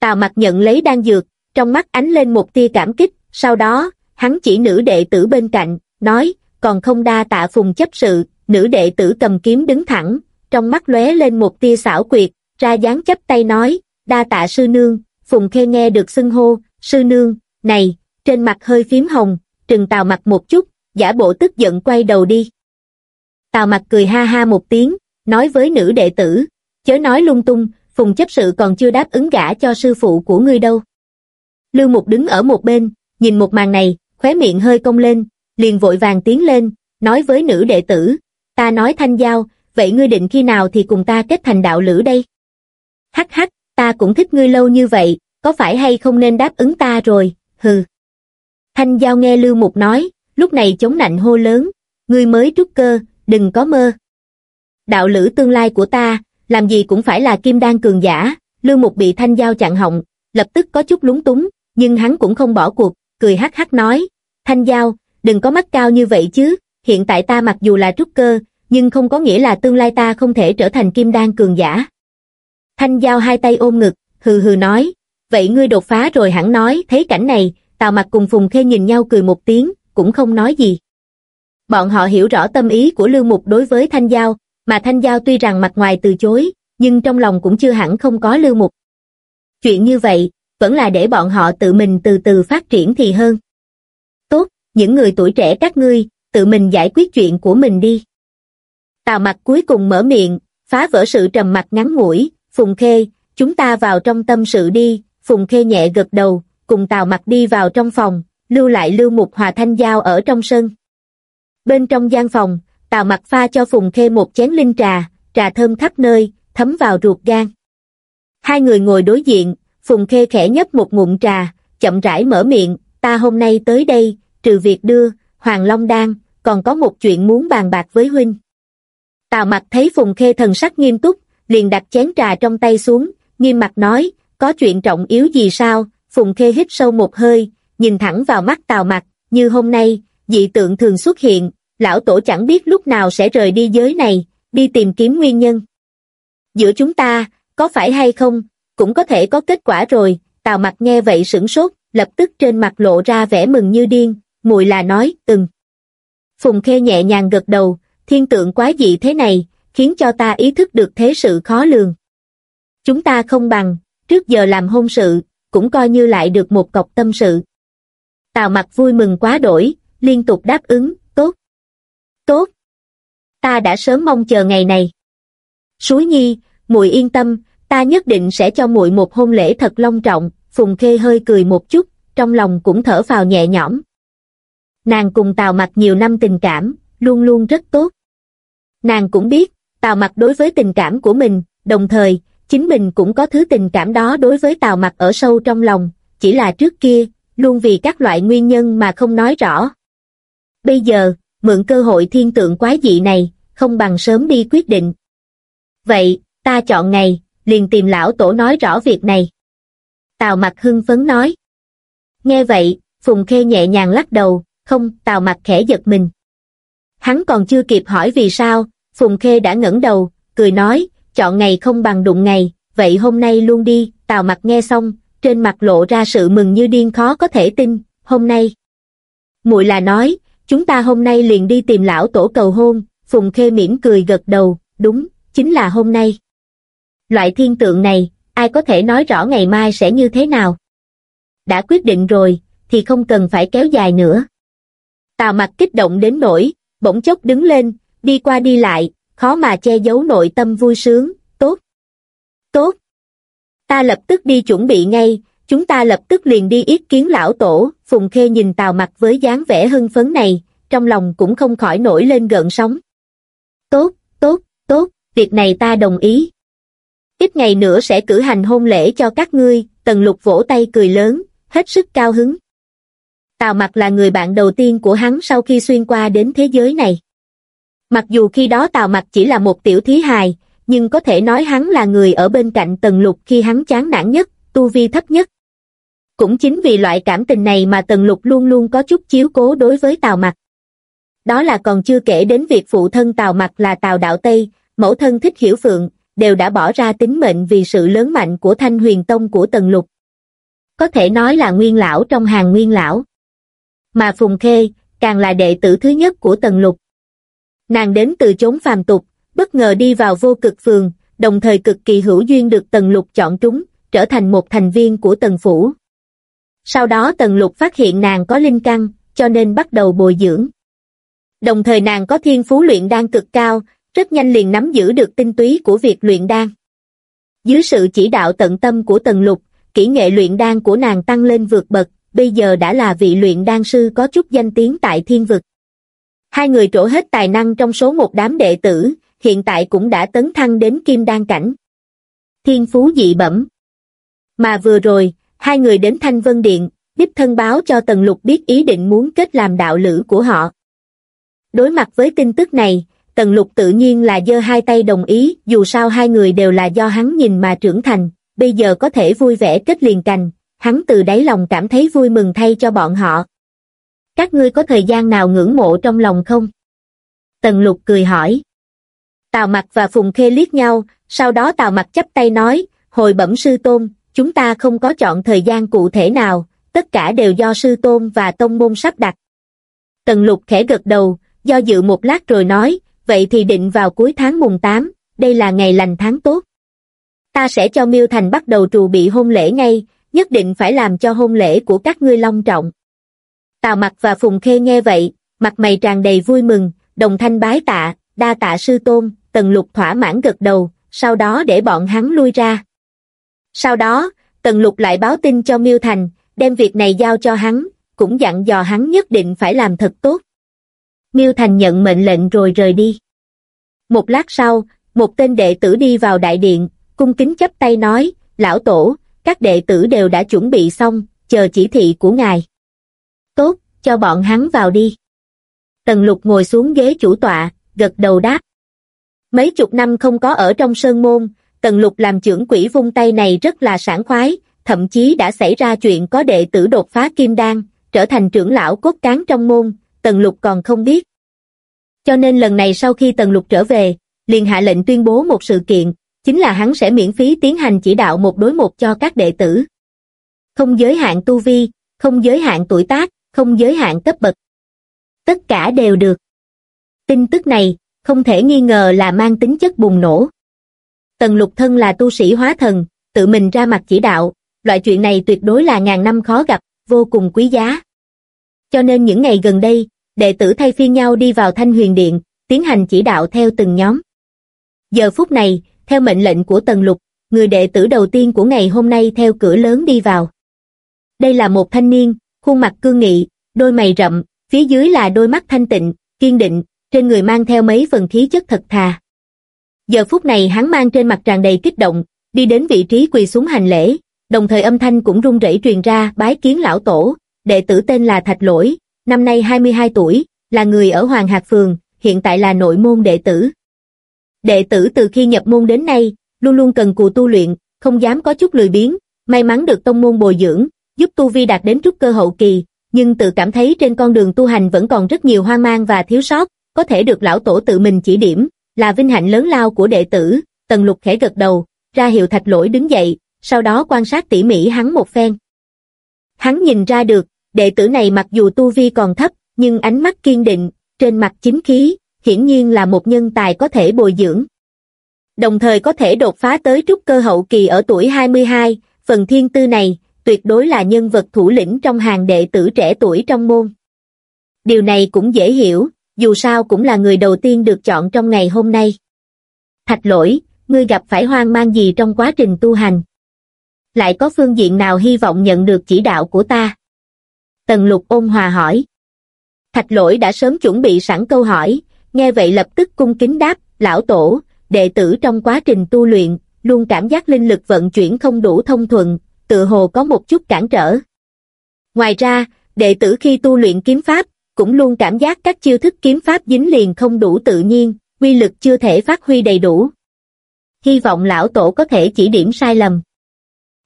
Tào Mặc nhận lấy đan dược, trong mắt ánh lên một tia cảm kích, sau đó, hắn chỉ nữ đệ tử bên cạnh, nói, còn không đa tạ Phùng chấp sự, nữ đệ tử cầm kiếm đứng thẳng, trong mắt lóe lên một tia xảo quyệt, ra dáng chấp tay nói, đa tạ sư nương, Phùng Khê nghe được xưng hô, sư nương, này, trên mặt hơi phím hồng, trừng Tào mặt một chút, giả bộ tức giận quay đầu đi. Tào mặt cười ha ha một tiếng, nói với nữ đệ tử, chớ nói lung tung, Phùng chấp sự còn chưa đáp ứng gả cho sư phụ của ngươi đâu. Lưu Mục đứng ở một bên, nhìn một màn này, khóe miệng hơi cong lên, liền vội vàng tiến lên, nói với nữ đệ tử, ta nói thanh giao, vậy ngươi định khi nào thì cùng ta kết thành đạo lữ đây? Hắc hắc, ta cũng thích ngươi lâu như vậy, có phải hay không nên đáp ứng ta rồi, hừ. Thanh giao nghe Lưu Mục nói, lúc này chống nạnh hô lớn, ngươi mới trúc cơ, đừng có mơ. Đạo lữ tương lai của ta, làm gì cũng phải là kim đan cường giả, Lưu Mục bị Thanh giao chặn họng, lập tức có chút lúng túng, nhưng hắn cũng không bỏ cuộc, cười hắc hắc nói, Thanh giao, đừng có mắt cao như vậy chứ, hiện tại ta mặc dù là trúc cơ, nhưng không có nghĩa là tương lai ta không thể trở thành kim đan cường giả. Thanh giao hai tay ôm ngực, hừ hừ nói, vậy ngươi đột phá rồi hẳn nói, thấy cảnh này, Tào Mặc cùng Phùng Khê nhìn nhau cười một tiếng, cũng không nói gì. Bọn họ hiểu rõ tâm ý của Lưu Mục đối với Thanh Giao, mà Thanh Giao tuy rằng mặt ngoài từ chối, nhưng trong lòng cũng chưa hẳn không có Lưu Mục. Chuyện như vậy, vẫn là để bọn họ tự mình từ từ phát triển thì hơn. Tốt, những người tuổi trẻ các ngươi, tự mình giải quyết chuyện của mình đi. Tào mặt cuối cùng mở miệng, phá vỡ sự trầm mặc ngắn ngủi, Phùng Khê, chúng ta vào trong tâm sự đi, Phùng Khê nhẹ gật đầu, cùng Tào Mặc đi vào trong phòng, lưu lại Lưu Mục Hòa Thanh Giao ở trong sân. Bên trong gian phòng, Tào Mặc pha cho Phùng Khê một chén linh trà, trà thơm khắp nơi, thấm vào ruột gan. Hai người ngồi đối diện, Phùng Khê khẽ nhấp một ngụm trà, chậm rãi mở miệng, ta hôm nay tới đây, trừ việc đưa, Hoàng Long Đan, còn có một chuyện muốn bàn bạc với huynh. Tào Mặc thấy Phùng Khê thần sắc nghiêm túc, liền đặt chén trà trong tay xuống, nghiêm mặt nói, có chuyện trọng yếu gì sao? Phùng Khê hít sâu một hơi, nhìn thẳng vào mắt Tào Mặc, như hôm nay, dị tượng thường xuất hiện, lão tổ chẳng biết lúc nào sẽ rời đi giới này, đi tìm kiếm nguyên nhân. Giữa chúng ta, có phải hay không, cũng có thể có kết quả rồi, Tào Mặc nghe vậy sửng sốt, lập tức trên mặt lộ ra vẻ mừng như điên, mùi là nói, từng. Phùng Khê nhẹ nhàng gật đầu, thiên tượng quá dị thế này, khiến cho ta ý thức được thế sự khó lường. Chúng ta không bằng, trước giờ làm hôn sự, cũng coi như lại được một cọc tâm sự. Tào mặt vui mừng quá đổi, liên tục đáp ứng, tốt. Tốt. Ta đã sớm mong chờ ngày này. Suối Nhi, muội yên tâm, ta nhất định sẽ cho muội một hôn lễ thật long trọng, Phùng Khê hơi cười một chút, trong lòng cũng thở phào nhẹ nhõm. Nàng cùng Tào Mặc nhiều năm tình cảm, luôn luôn rất tốt. Nàng cũng biết, Tào Mặc đối với tình cảm của mình, đồng thời, chính mình cũng có thứ tình cảm đó đối với Tào Mặc ở sâu trong lòng, chỉ là trước kia, luôn vì các loại nguyên nhân mà không nói rõ. Bây giờ, mượn cơ hội thiên tượng quái dị này, không bằng sớm đi quyết định. Vậy, ta chọn ngày, liền tìm lão tổ nói rõ việc này. Tào Mặc hưng phấn nói. Nghe vậy, Phùng Khê nhẹ nhàng lắc đầu, không, Tào Mặc khẽ giật mình. Hắn còn chưa kịp hỏi vì sao, Phùng Khê đã ngẩng đầu, cười nói, chọn ngày không bằng đụng ngày, vậy hôm nay luôn đi, Tào Mặc nghe xong, trên mặt lộ ra sự mừng như điên khó có thể tin, hôm nay. muội là nói, chúng ta hôm nay liền đi tìm lão tổ cầu hôn, Phùng Khê mỉm cười gật đầu, đúng, chính là hôm nay. Loại thiên tượng này, ai có thể nói rõ ngày mai sẽ như thế nào? Đã quyết định rồi, thì không cần phải kéo dài nữa. Tào mặt kích động đến nỗi, bỗng chốc đứng lên, đi qua đi lại, khó mà che giấu nội tâm vui sướng, tốt. Tốt. Ta lập tức đi chuẩn bị ngay, chúng ta lập tức liền đi yết kiến lão tổ, Phùng Khê nhìn Tào mặt với dáng vẻ hưng phấn này, trong lòng cũng không khỏi nổi lên gợn sóng. Tốt, tốt, tốt, việc này ta đồng ý. Ít ngày nữa sẽ cử hành hôn lễ cho các ngươi, tần lục vỗ tay cười lớn, hết sức cao hứng. Tào Mặc là người bạn đầu tiên của hắn sau khi xuyên qua đến thế giới này. Mặc dù khi đó Tào Mặc chỉ là một tiểu thí hài, nhưng có thể nói hắn là người ở bên cạnh Tần Lục khi hắn chán nản nhất, tu vi thấp nhất. Cũng chính vì loại cảm tình này mà Tần Lục luôn luôn có chút chiếu cố đối với Tào Mặc. Đó là còn chưa kể đến việc phụ thân Tào Mặc là Tào Đạo Tây, mẫu thân thích hiểu phượng, đều đã bỏ ra tính mệnh vì sự lớn mạnh của thanh huyền tông của Tần Lục. Có thể nói là nguyên lão trong hàng nguyên lão mà Phùng Khê, càng là đệ tử thứ nhất của Tần Lục. Nàng đến từ chốn phàm tục, bất ngờ đi vào vô cực phường, đồng thời cực kỳ hữu duyên được Tần Lục chọn trúng, trở thành một thành viên của Tần Phủ. Sau đó Tần Lục phát hiện nàng có linh căn, cho nên bắt đầu bồi dưỡng. Đồng thời nàng có thiên phú luyện đan cực cao, rất nhanh liền nắm giữ được tinh túy của việc luyện đan. Dưới sự chỉ đạo tận tâm của Tần Lục, kỹ nghệ luyện đan của nàng tăng lên vượt bậc, bây giờ đã là vị luyện đan sư có chút danh tiếng tại thiên vực. Hai người trổ hết tài năng trong số một đám đệ tử, hiện tại cũng đã tấn thăng đến kim đan cảnh. Thiên phú dị bẩm. Mà vừa rồi, hai người đến Thanh Vân Điện, đích thân báo cho Tần Lục biết ý định muốn kết làm đạo lữ của họ. Đối mặt với tin tức này, Tần Lục tự nhiên là giơ hai tay đồng ý, dù sao hai người đều là do hắn nhìn mà trưởng thành, bây giờ có thể vui vẻ kết liền cành, hắn từ đáy lòng cảm thấy vui mừng thay cho bọn họ. Các ngươi có thời gian nào ngưỡng mộ trong lòng không? Tần Lục cười hỏi. Tào mặt và Phùng Khê liếc nhau, sau đó Tào mặt chấp tay nói, hồi bẩm sư tôn, chúng ta không có chọn thời gian cụ thể nào, tất cả đều do sư tôn và tông môn sắp đặt. Tần Lục khẽ gật đầu, do dự một lát rồi nói, vậy thì định vào cuối tháng mùng 8, đây là ngày lành tháng tốt. Ta sẽ cho Miêu Thành bắt đầu trù bị hôn lễ ngay, nhất định phải làm cho hôn lễ của các ngươi long trọng. Tào Mặc và Phùng Khê nghe vậy, mặt mày tràn đầy vui mừng, đồng thanh bái tạ, đa tạ sư tôn, Tần Lục thỏa mãn gật đầu, sau đó để bọn hắn lui ra. Sau đó, Tần Lục lại báo tin cho Miêu Thành, đem việc này giao cho hắn, cũng dặn dò hắn nhất định phải làm thật tốt. Miêu Thành nhận mệnh lệnh rồi rời đi. Một lát sau, một tên đệ tử đi vào đại điện, cung kính chấp tay nói, lão tổ, các đệ tử đều đã chuẩn bị xong, chờ chỉ thị của ngài. Cho bọn hắn vào đi. Tần lục ngồi xuống ghế chủ tọa, gật đầu đáp. Mấy chục năm không có ở trong sơn môn, tần lục làm trưởng quỷ vung tay này rất là sảng khoái, thậm chí đã xảy ra chuyện có đệ tử đột phá kim đan, trở thành trưởng lão cốt cán trong môn, tần lục còn không biết. Cho nên lần này sau khi tần lục trở về, liền hạ lệnh tuyên bố một sự kiện, chính là hắn sẽ miễn phí tiến hành chỉ đạo một đối một cho các đệ tử. Không giới hạn tu vi, không giới hạn tuổi tác, không giới hạn cấp bậc. Tất cả đều được. Tin tức này, không thể nghi ngờ là mang tính chất bùng nổ. Tần lục thân là tu sĩ hóa thần, tự mình ra mặt chỉ đạo, loại chuyện này tuyệt đối là ngàn năm khó gặp, vô cùng quý giá. Cho nên những ngày gần đây, đệ tử thay phiên nhau đi vào Thanh Huyền Điện, tiến hành chỉ đạo theo từng nhóm. Giờ phút này, theo mệnh lệnh của Tần Lục, người đệ tử đầu tiên của ngày hôm nay theo cửa lớn đi vào. Đây là một thanh niên, khuôn mặt cương nghị, đôi mày rậm, phía dưới là đôi mắt thanh tịnh, kiên định, trên người mang theo mấy phần khí chất thật thà. Giờ phút này hắn mang trên mặt tràn đầy kích động, đi đến vị trí quỳ xuống hành lễ, đồng thời âm thanh cũng run rẩy truyền ra bái kiến lão tổ, đệ tử tên là Thạch Lỗi, năm nay 22 tuổi, là người ở Hoàng Hạc Phường, hiện tại là nội môn đệ tử. Đệ tử từ khi nhập môn đến nay, luôn luôn cần cù tu luyện, không dám có chút lười biếng, may mắn được tông môn bồi dưỡng, giúp tu vi đạt đến trúc cơ hậu kỳ, nhưng tự cảm thấy trên con đường tu hành vẫn còn rất nhiều hoang mang và thiếu sót, có thể được lão tổ tự mình chỉ điểm, là vinh hạnh lớn lao của đệ tử, tần lục khẽ gật đầu, ra hiệu thạch lỗi đứng dậy, sau đó quan sát tỉ mỉ hắn một phen. Hắn nhìn ra được, đệ tử này mặc dù tu vi còn thấp, nhưng ánh mắt kiên định, trên mặt chính khí, hiển nhiên là một nhân tài có thể bồi dưỡng. Đồng thời có thể đột phá tới trúc cơ hậu kỳ ở tuổi 22, phần thiên tư này, tuyệt đối là nhân vật thủ lĩnh trong hàng đệ tử trẻ tuổi trong môn. Điều này cũng dễ hiểu, dù sao cũng là người đầu tiên được chọn trong ngày hôm nay. Thạch lỗi, ngươi gặp phải hoang mang gì trong quá trình tu hành? Lại có phương diện nào hy vọng nhận được chỉ đạo của ta? Tần lục ôn hòa hỏi. Thạch lỗi đã sớm chuẩn bị sẵn câu hỏi, nghe vậy lập tức cung kính đáp, lão tổ, đệ tử trong quá trình tu luyện, luôn cảm giác linh lực vận chuyển không đủ thông thuận, tự hồ có một chút cản trở. Ngoài ra, đệ tử khi tu luyện kiếm pháp, cũng luôn cảm giác các chiêu thức kiếm pháp dính liền không đủ tự nhiên, quy lực chưa thể phát huy đầy đủ. Hy vọng lão tổ có thể chỉ điểm sai lầm.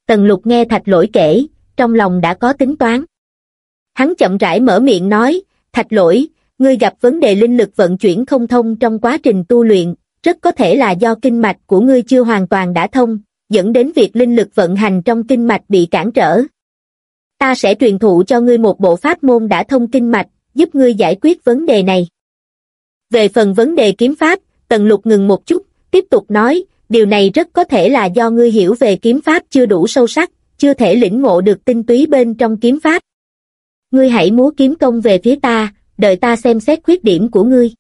Tần lục nghe thạch lỗi kể, trong lòng đã có tính toán. Hắn chậm rãi mở miệng nói, thạch lỗi, ngươi gặp vấn đề linh lực vận chuyển không thông trong quá trình tu luyện, rất có thể là do kinh mạch của ngươi chưa hoàn toàn đã thông, dẫn đến việc linh lực vận hành trong kinh mạch bị cản trở. Ta sẽ truyền thụ cho ngươi một bộ pháp môn đã thông kinh mạch, giúp ngươi giải quyết vấn đề này. Về phần vấn đề kiếm pháp, Tần lục ngừng một chút, tiếp tục nói, điều này rất có thể là do ngươi hiểu về kiếm pháp chưa đủ sâu sắc, chưa thể lĩnh ngộ được tinh túy bên trong kiếm pháp. Ngươi hãy múa kiếm công về phía ta, đợi ta xem xét khuyết điểm của ngươi.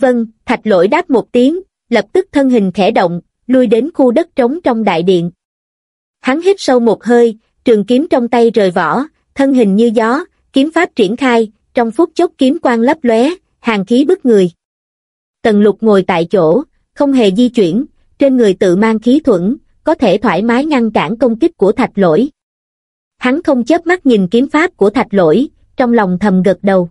Vâng, thạch lỗi đáp một tiếng, lập tức thân hình khẽ động, lui đến khu đất trống trong đại điện. Hắn hít sâu một hơi, trường kiếm trong tay rời vỏ, thân hình như gió, kiếm pháp triển khai, trong phút chốc kiếm quang lấp lóe, hàng khí bức người. Tần lục ngồi tại chỗ, không hề di chuyển, trên người tự mang khí thuẫn, có thể thoải mái ngăn cản công kích của thạch lỗi. Hắn không chớp mắt nhìn kiếm pháp của thạch lỗi, trong lòng thầm gật đầu.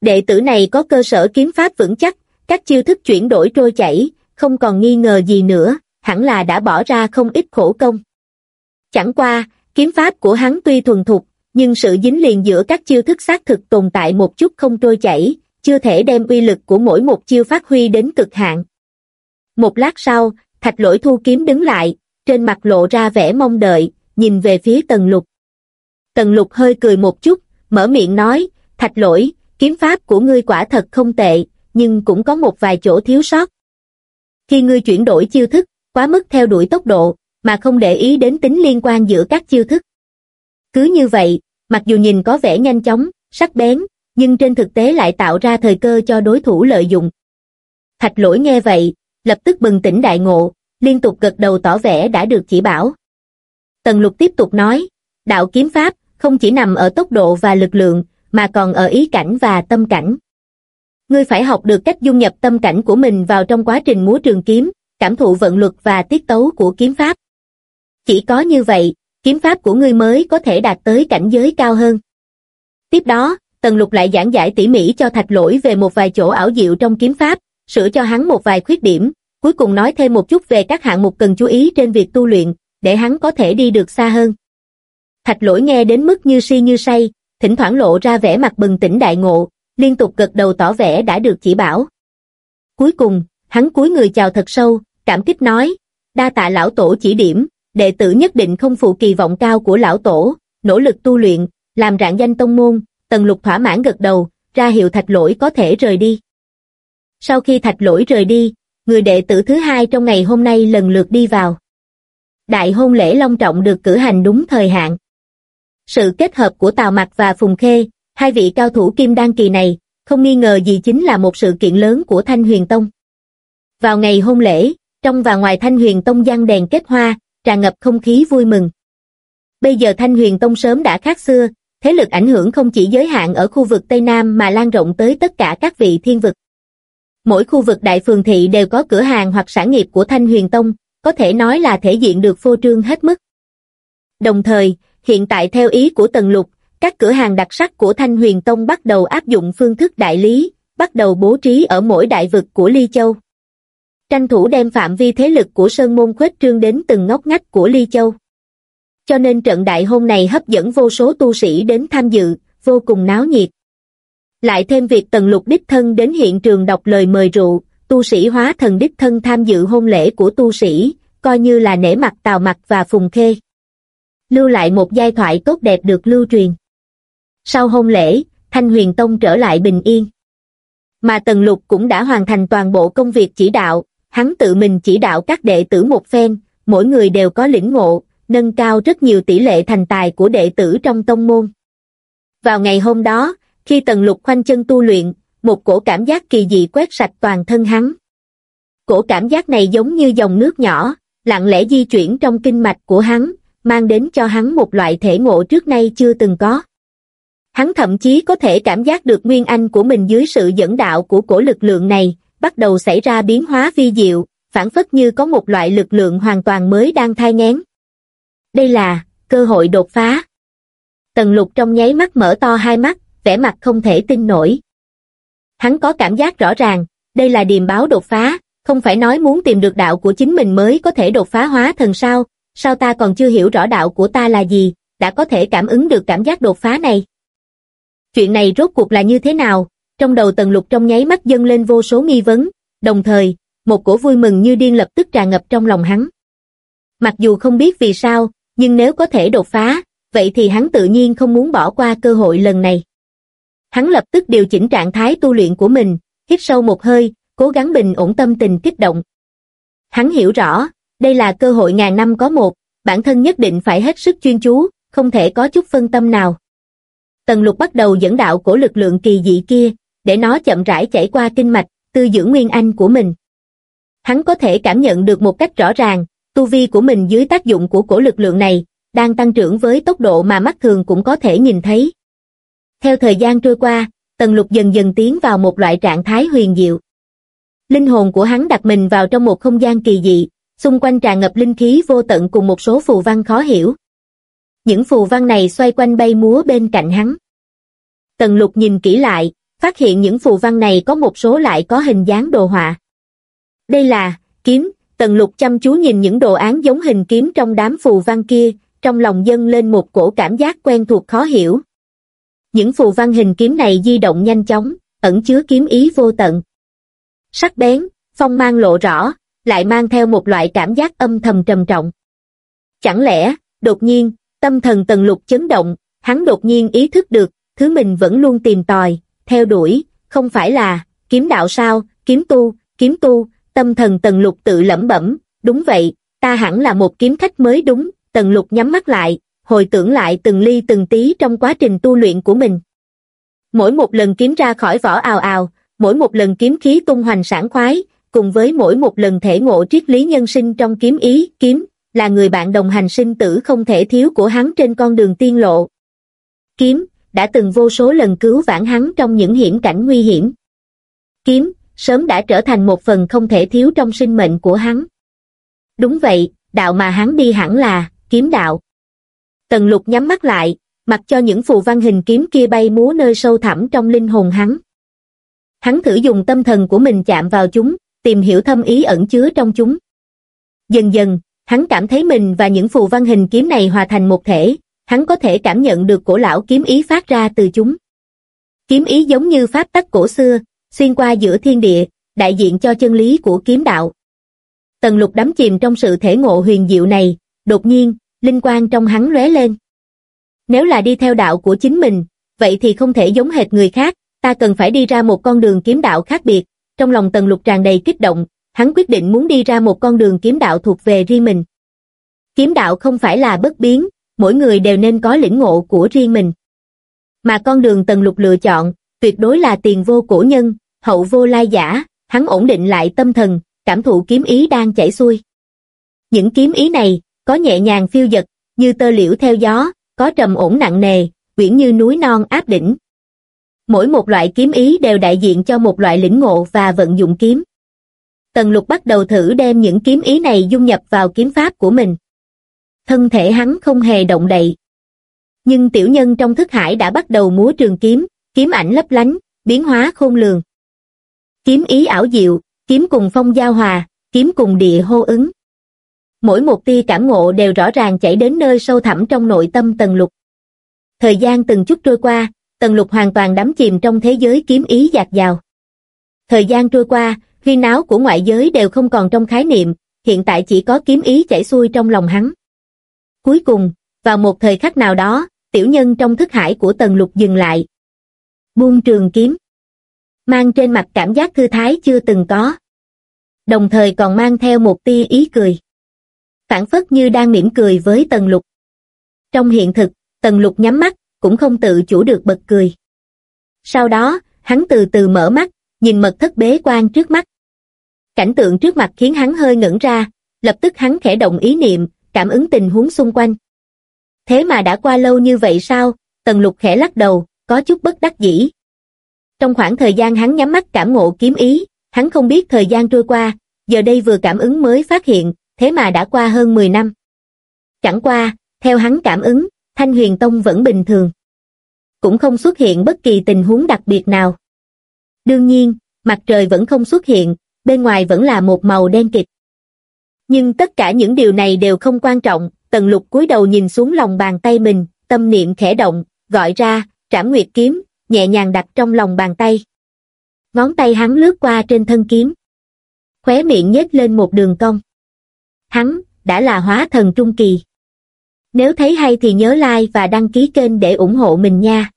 Đệ tử này có cơ sở kiếm pháp vững chắc, các chiêu thức chuyển đổi trôi chảy, không còn nghi ngờ gì nữa, hẳn là đã bỏ ra không ít khổ công. Chẳng qua, kiếm pháp của hắn tuy thuần thục, nhưng sự dính liền giữa các chiêu thức xác thực tồn tại một chút không trôi chảy, chưa thể đem uy lực của mỗi một chiêu phát huy đến cực hạn. Một lát sau, thạch lỗi thu kiếm đứng lại, trên mặt lộ ra vẻ mong đợi, nhìn về phía tần lục. Tần lục hơi cười một chút, mở miệng nói, thạch lỗi, kiếm pháp của ngươi quả thật không tệ, nhưng cũng có một vài chỗ thiếu sót. Khi ngươi chuyển đổi chiêu thức, quá mức theo đuổi tốc độ, mà không để ý đến tính liên quan giữa các chiêu thức. Cứ như vậy, mặc dù nhìn có vẻ nhanh chóng, sắc bén, nhưng trên thực tế lại tạo ra thời cơ cho đối thủ lợi dụng. Thạch lỗi nghe vậy, lập tức bừng tỉnh đại ngộ, liên tục gật đầu tỏ vẻ đã được chỉ bảo. Tần lục tiếp tục nói, đạo kiếm pháp không chỉ nằm ở tốc độ và lực lượng, mà còn ở ý cảnh và tâm cảnh. Ngươi phải học được cách dung nhập tâm cảnh của mình vào trong quá trình múa trường kiếm, cảm thụ vận luật và tiết tấu của kiếm pháp. Chỉ có như vậy, kiếm pháp của ngươi mới có thể đạt tới cảnh giới cao hơn. Tiếp đó, Tần Lục lại giảng giải tỉ mỉ cho Thạch Lỗi về một vài chỗ ảo diệu trong kiếm pháp, sửa cho hắn một vài khuyết điểm, cuối cùng nói thêm một chút về các hạng mục cần chú ý trên việc tu luyện, để hắn có thể đi được xa hơn. Thạch Lỗi nghe đến mức như si như say, thỉnh thoảng lộ ra vẻ mặt bừng tỉnh đại ngộ, liên tục gật đầu tỏ vẻ đã được chỉ bảo. Cuối cùng, hắn cúi người chào thật sâu, cảm kích nói, đa tạ lão tổ chỉ điểm, đệ tử nhất định không phụ kỳ vọng cao của lão tổ, nỗ lực tu luyện, làm rạng danh tông môn, tần lục thỏa mãn gật đầu, ra hiệu thạch lỗi có thể rời đi. Sau khi thạch lỗi rời đi, người đệ tử thứ hai trong ngày hôm nay lần lượt đi vào. Đại hôn lễ long trọng được cử hành đúng thời hạn. Sự kết hợp của Tào Mặc và Phùng Khê, hai vị cao thủ kim đan kỳ này, không nghi ngờ gì chính là một sự kiện lớn của Thanh Huyền Tông. Vào ngày hôn lễ, trong và ngoài Thanh Huyền Tông giăng đèn kết hoa, tràn ngập không khí vui mừng. Bây giờ Thanh Huyền Tông sớm đã khác xưa, thế lực ảnh hưởng không chỉ giới hạn ở khu vực Tây Nam mà lan rộng tới tất cả các vị thiên vực. Mỗi khu vực đại phường thị đều có cửa hàng hoặc sản nghiệp của Thanh Huyền Tông, có thể nói là thể diện được phô trương hết mức. Đồng thời, hiện tại theo ý của Tần Lục, các cửa hàng đặc sắc của Thanh Huyền Tông bắt đầu áp dụng phương thức đại lý, bắt đầu bố trí ở mỗi đại vực của Ly Châu. Tranh thủ đem phạm vi thế lực của Sơn Môn khuếch trương đến từng ngóc ngách của Ly Châu. Cho nên trận đại hôn này hấp dẫn vô số tu sĩ đến tham dự, vô cùng náo nhiệt. Lại thêm việc Tần Lục đích thân đến hiện trường đọc lời mời rượu, tu sĩ hóa thần đích thân tham dự hôn lễ của tu sĩ, coi như là nể mặt Tào Mặt và Phùng Khê. Lưu lại một giai thoại tốt đẹp được lưu truyền. Sau hôn lễ, Thanh Huyền Tông trở lại bình yên. Mà Tần Lục cũng đã hoàn thành toàn bộ công việc chỉ đạo, hắn tự mình chỉ đạo các đệ tử một phen, mỗi người đều có lĩnh ngộ, nâng cao rất nhiều tỷ lệ thành tài của đệ tử trong tông môn. Vào ngày hôm đó, khi Tần Lục khoanh chân tu luyện, một cổ cảm giác kỳ dị quét sạch toàn thân hắn. Cổ cảm giác này giống như dòng nước nhỏ, lặng lẽ di chuyển trong kinh mạch của hắn, mang đến cho hắn một loại thể ngộ trước nay chưa từng có. Hắn thậm chí có thể cảm giác được nguyên anh của mình dưới sự dẫn đạo của cổ lực lượng này, bắt đầu xảy ra biến hóa vi diệu, phản phất như có một loại lực lượng hoàn toàn mới đang thai ngén. Đây là, cơ hội đột phá. Tần lục trong nháy mắt mở to hai mắt, vẻ mặt không thể tin nổi. Hắn có cảm giác rõ ràng, đây là điềm báo đột phá, không phải nói muốn tìm được đạo của chính mình mới có thể đột phá hóa thần sao, sao ta còn chưa hiểu rõ đạo của ta là gì, đã có thể cảm ứng được cảm giác đột phá này. Chuyện này rốt cuộc là như thế nào, trong đầu tần lục trong nháy mắt dâng lên vô số nghi vấn, đồng thời, một cổ vui mừng như điên lập tức tràn ngập trong lòng hắn. Mặc dù không biết vì sao, nhưng nếu có thể đột phá, vậy thì hắn tự nhiên không muốn bỏ qua cơ hội lần này. Hắn lập tức điều chỉnh trạng thái tu luyện của mình, hít sâu một hơi, cố gắng bình ổn tâm tình kích động. Hắn hiểu rõ, đây là cơ hội ngàn năm có một, bản thân nhất định phải hết sức chuyên chú, không thể có chút phân tâm nào. Tần lục bắt đầu dẫn đạo của lực lượng kỳ dị kia, để nó chậm rãi chảy qua kinh mạch, tư dưỡng nguyên anh của mình. Hắn có thể cảm nhận được một cách rõ ràng, tu vi của mình dưới tác dụng của cổ lực lượng này, đang tăng trưởng với tốc độ mà mắt thường cũng có thể nhìn thấy. Theo thời gian trôi qua, Tần Lục dần dần tiến vào một loại trạng thái huyền diệu. Linh hồn của hắn đặt mình vào trong một không gian kỳ dị, xung quanh tràn ngập linh khí vô tận cùng một số phù văn khó hiểu. Những phù văn này xoay quanh bay múa bên cạnh hắn. Tần Lục nhìn kỹ lại, phát hiện những phù văn này có một số lại có hình dáng đồ họa. Đây là, kiếm, Tần Lục chăm chú nhìn những đồ án giống hình kiếm trong đám phù văn kia, trong lòng dâng lên một cổ cảm giác quen thuộc khó hiểu. Những phù văn hình kiếm này di động nhanh chóng, ẩn chứa kiếm ý vô tận. Sắc bén, phong mang lộ rõ, lại mang theo một loại cảm giác âm thầm trầm trọng. Chẳng lẽ, đột nhiên, tâm thần tần lục chấn động, hắn đột nhiên ý thức được, thứ mình vẫn luôn tìm tòi, theo đuổi, không phải là, kiếm đạo sao, kiếm tu, kiếm tu, tâm thần tần lục tự lẩm bẩm, đúng vậy, ta hẳn là một kiếm khách mới đúng, tần lục nhắm mắt lại, hồi tưởng lại từng ly từng tí trong quá trình tu luyện của mình. Mỗi một lần kiếm ra khỏi vỏ ào ào, mỗi một lần kiếm khí tung hoành sản khoái, cùng với mỗi một lần thể ngộ triết lý nhân sinh trong kiếm ý, kiếm, là người bạn đồng hành sinh tử không thể thiếu của hắn trên con đường tiên lộ. Kiếm, đã từng vô số lần cứu vãn hắn trong những hiểm cảnh nguy hiểm. Kiếm, sớm đã trở thành một phần không thể thiếu trong sinh mệnh của hắn. Đúng vậy, đạo mà hắn đi hẳn là, kiếm đạo. Tần lục nhắm mắt lại, mặc cho những phù văn hình kiếm kia bay múa nơi sâu thẳm trong linh hồn hắn. Hắn thử dùng tâm thần của mình chạm vào chúng, tìm hiểu thâm ý ẩn chứa trong chúng. Dần dần, hắn cảm thấy mình và những phù văn hình kiếm này hòa thành một thể, hắn có thể cảm nhận được cổ lão kiếm ý phát ra từ chúng. Kiếm ý giống như pháp tắc cổ xưa, xuyên qua giữa thiên địa, đại diện cho chân lý của kiếm đạo. Tần lục đắm chìm trong sự thể ngộ huyền diệu này, đột nhiên, linh quang trong hắn lóe lên. Nếu là đi theo đạo của chính mình, vậy thì không thể giống hệt người khác, ta cần phải đi ra một con đường kiếm đạo khác biệt. Trong lòng tần lục tràn đầy kích động, hắn quyết định muốn đi ra một con đường kiếm đạo thuộc về riêng mình. Kiếm đạo không phải là bất biến, mỗi người đều nên có lĩnh ngộ của riêng mình. Mà con đường tần lục lựa chọn, tuyệt đối là tiền vô cổ nhân, hậu vô lai giả, hắn ổn định lại tâm thần, cảm thụ kiếm ý đang chảy xuôi. Những kiếm ý này, có nhẹ nhàng phiêu dật, như tơ liễu theo gió, có trầm ổn nặng nề, quyển như núi non áp đỉnh. Mỗi một loại kiếm ý đều đại diện cho một loại lĩnh ngộ và vận dụng kiếm. Tần lục bắt đầu thử đem những kiếm ý này dung nhập vào kiếm pháp của mình. Thân thể hắn không hề động đậy. Nhưng tiểu nhân trong thức hải đã bắt đầu múa trường kiếm, kiếm ảnh lấp lánh, biến hóa khôn lường. Kiếm ý ảo diệu, kiếm cùng phong giao hòa, kiếm cùng địa hô ứng. Mỗi một tia cảm ngộ đều rõ ràng chảy đến nơi sâu thẳm trong nội tâm Tần Lục. Thời gian từng chút trôi qua, Tần Lục hoàn toàn đắm chìm trong thế giới kiếm ý dạt dào. Thời gian trôi qua, huyên náo của ngoại giới đều không còn trong khái niệm, hiện tại chỉ có kiếm ý chảy xuôi trong lòng hắn. Cuối cùng, vào một thời khắc nào đó, tiểu nhân trong thức hải của Tần Lục dừng lại. Buông trường kiếm. Mang trên mặt cảm giác thư thái chưa từng có. Đồng thời còn mang theo một tia ý cười phản phất như đang mỉm cười với Tần Lục. Trong hiện thực, Tần Lục nhắm mắt, cũng không tự chủ được bật cười. Sau đó, hắn từ từ mở mắt, nhìn mật thất bế quan trước mắt. Cảnh tượng trước mặt khiến hắn hơi ngẩn ra, lập tức hắn khẽ động ý niệm, cảm ứng tình huống xung quanh. Thế mà đã qua lâu như vậy sao? Tần Lục khẽ lắc đầu, có chút bất đắc dĩ. Trong khoảng thời gian hắn nhắm mắt cảm ngộ kiếm ý, hắn không biết thời gian trôi qua, giờ đây vừa cảm ứng mới phát hiện, thế mà đã qua hơn 10 năm. Chẳng qua, theo hắn cảm ứng, Thanh Huyền Tông vẫn bình thường. Cũng không xuất hiện bất kỳ tình huống đặc biệt nào. Đương nhiên, mặt trời vẫn không xuất hiện, bên ngoài vẫn là một màu đen kịt. Nhưng tất cả những điều này đều không quan trọng, Tần Lục cúi đầu nhìn xuống lòng bàn tay mình, tâm niệm khẽ động, gọi ra, trảm nguyệt kiếm, nhẹ nhàng đặt trong lòng bàn tay. Ngón tay hắn lướt qua trên thân kiếm. Khóe miệng nhếch lên một đường cong hắn, đã là hóa thần trung kỳ. Nếu thấy hay thì nhớ like và đăng ký kênh để ủng hộ mình nha.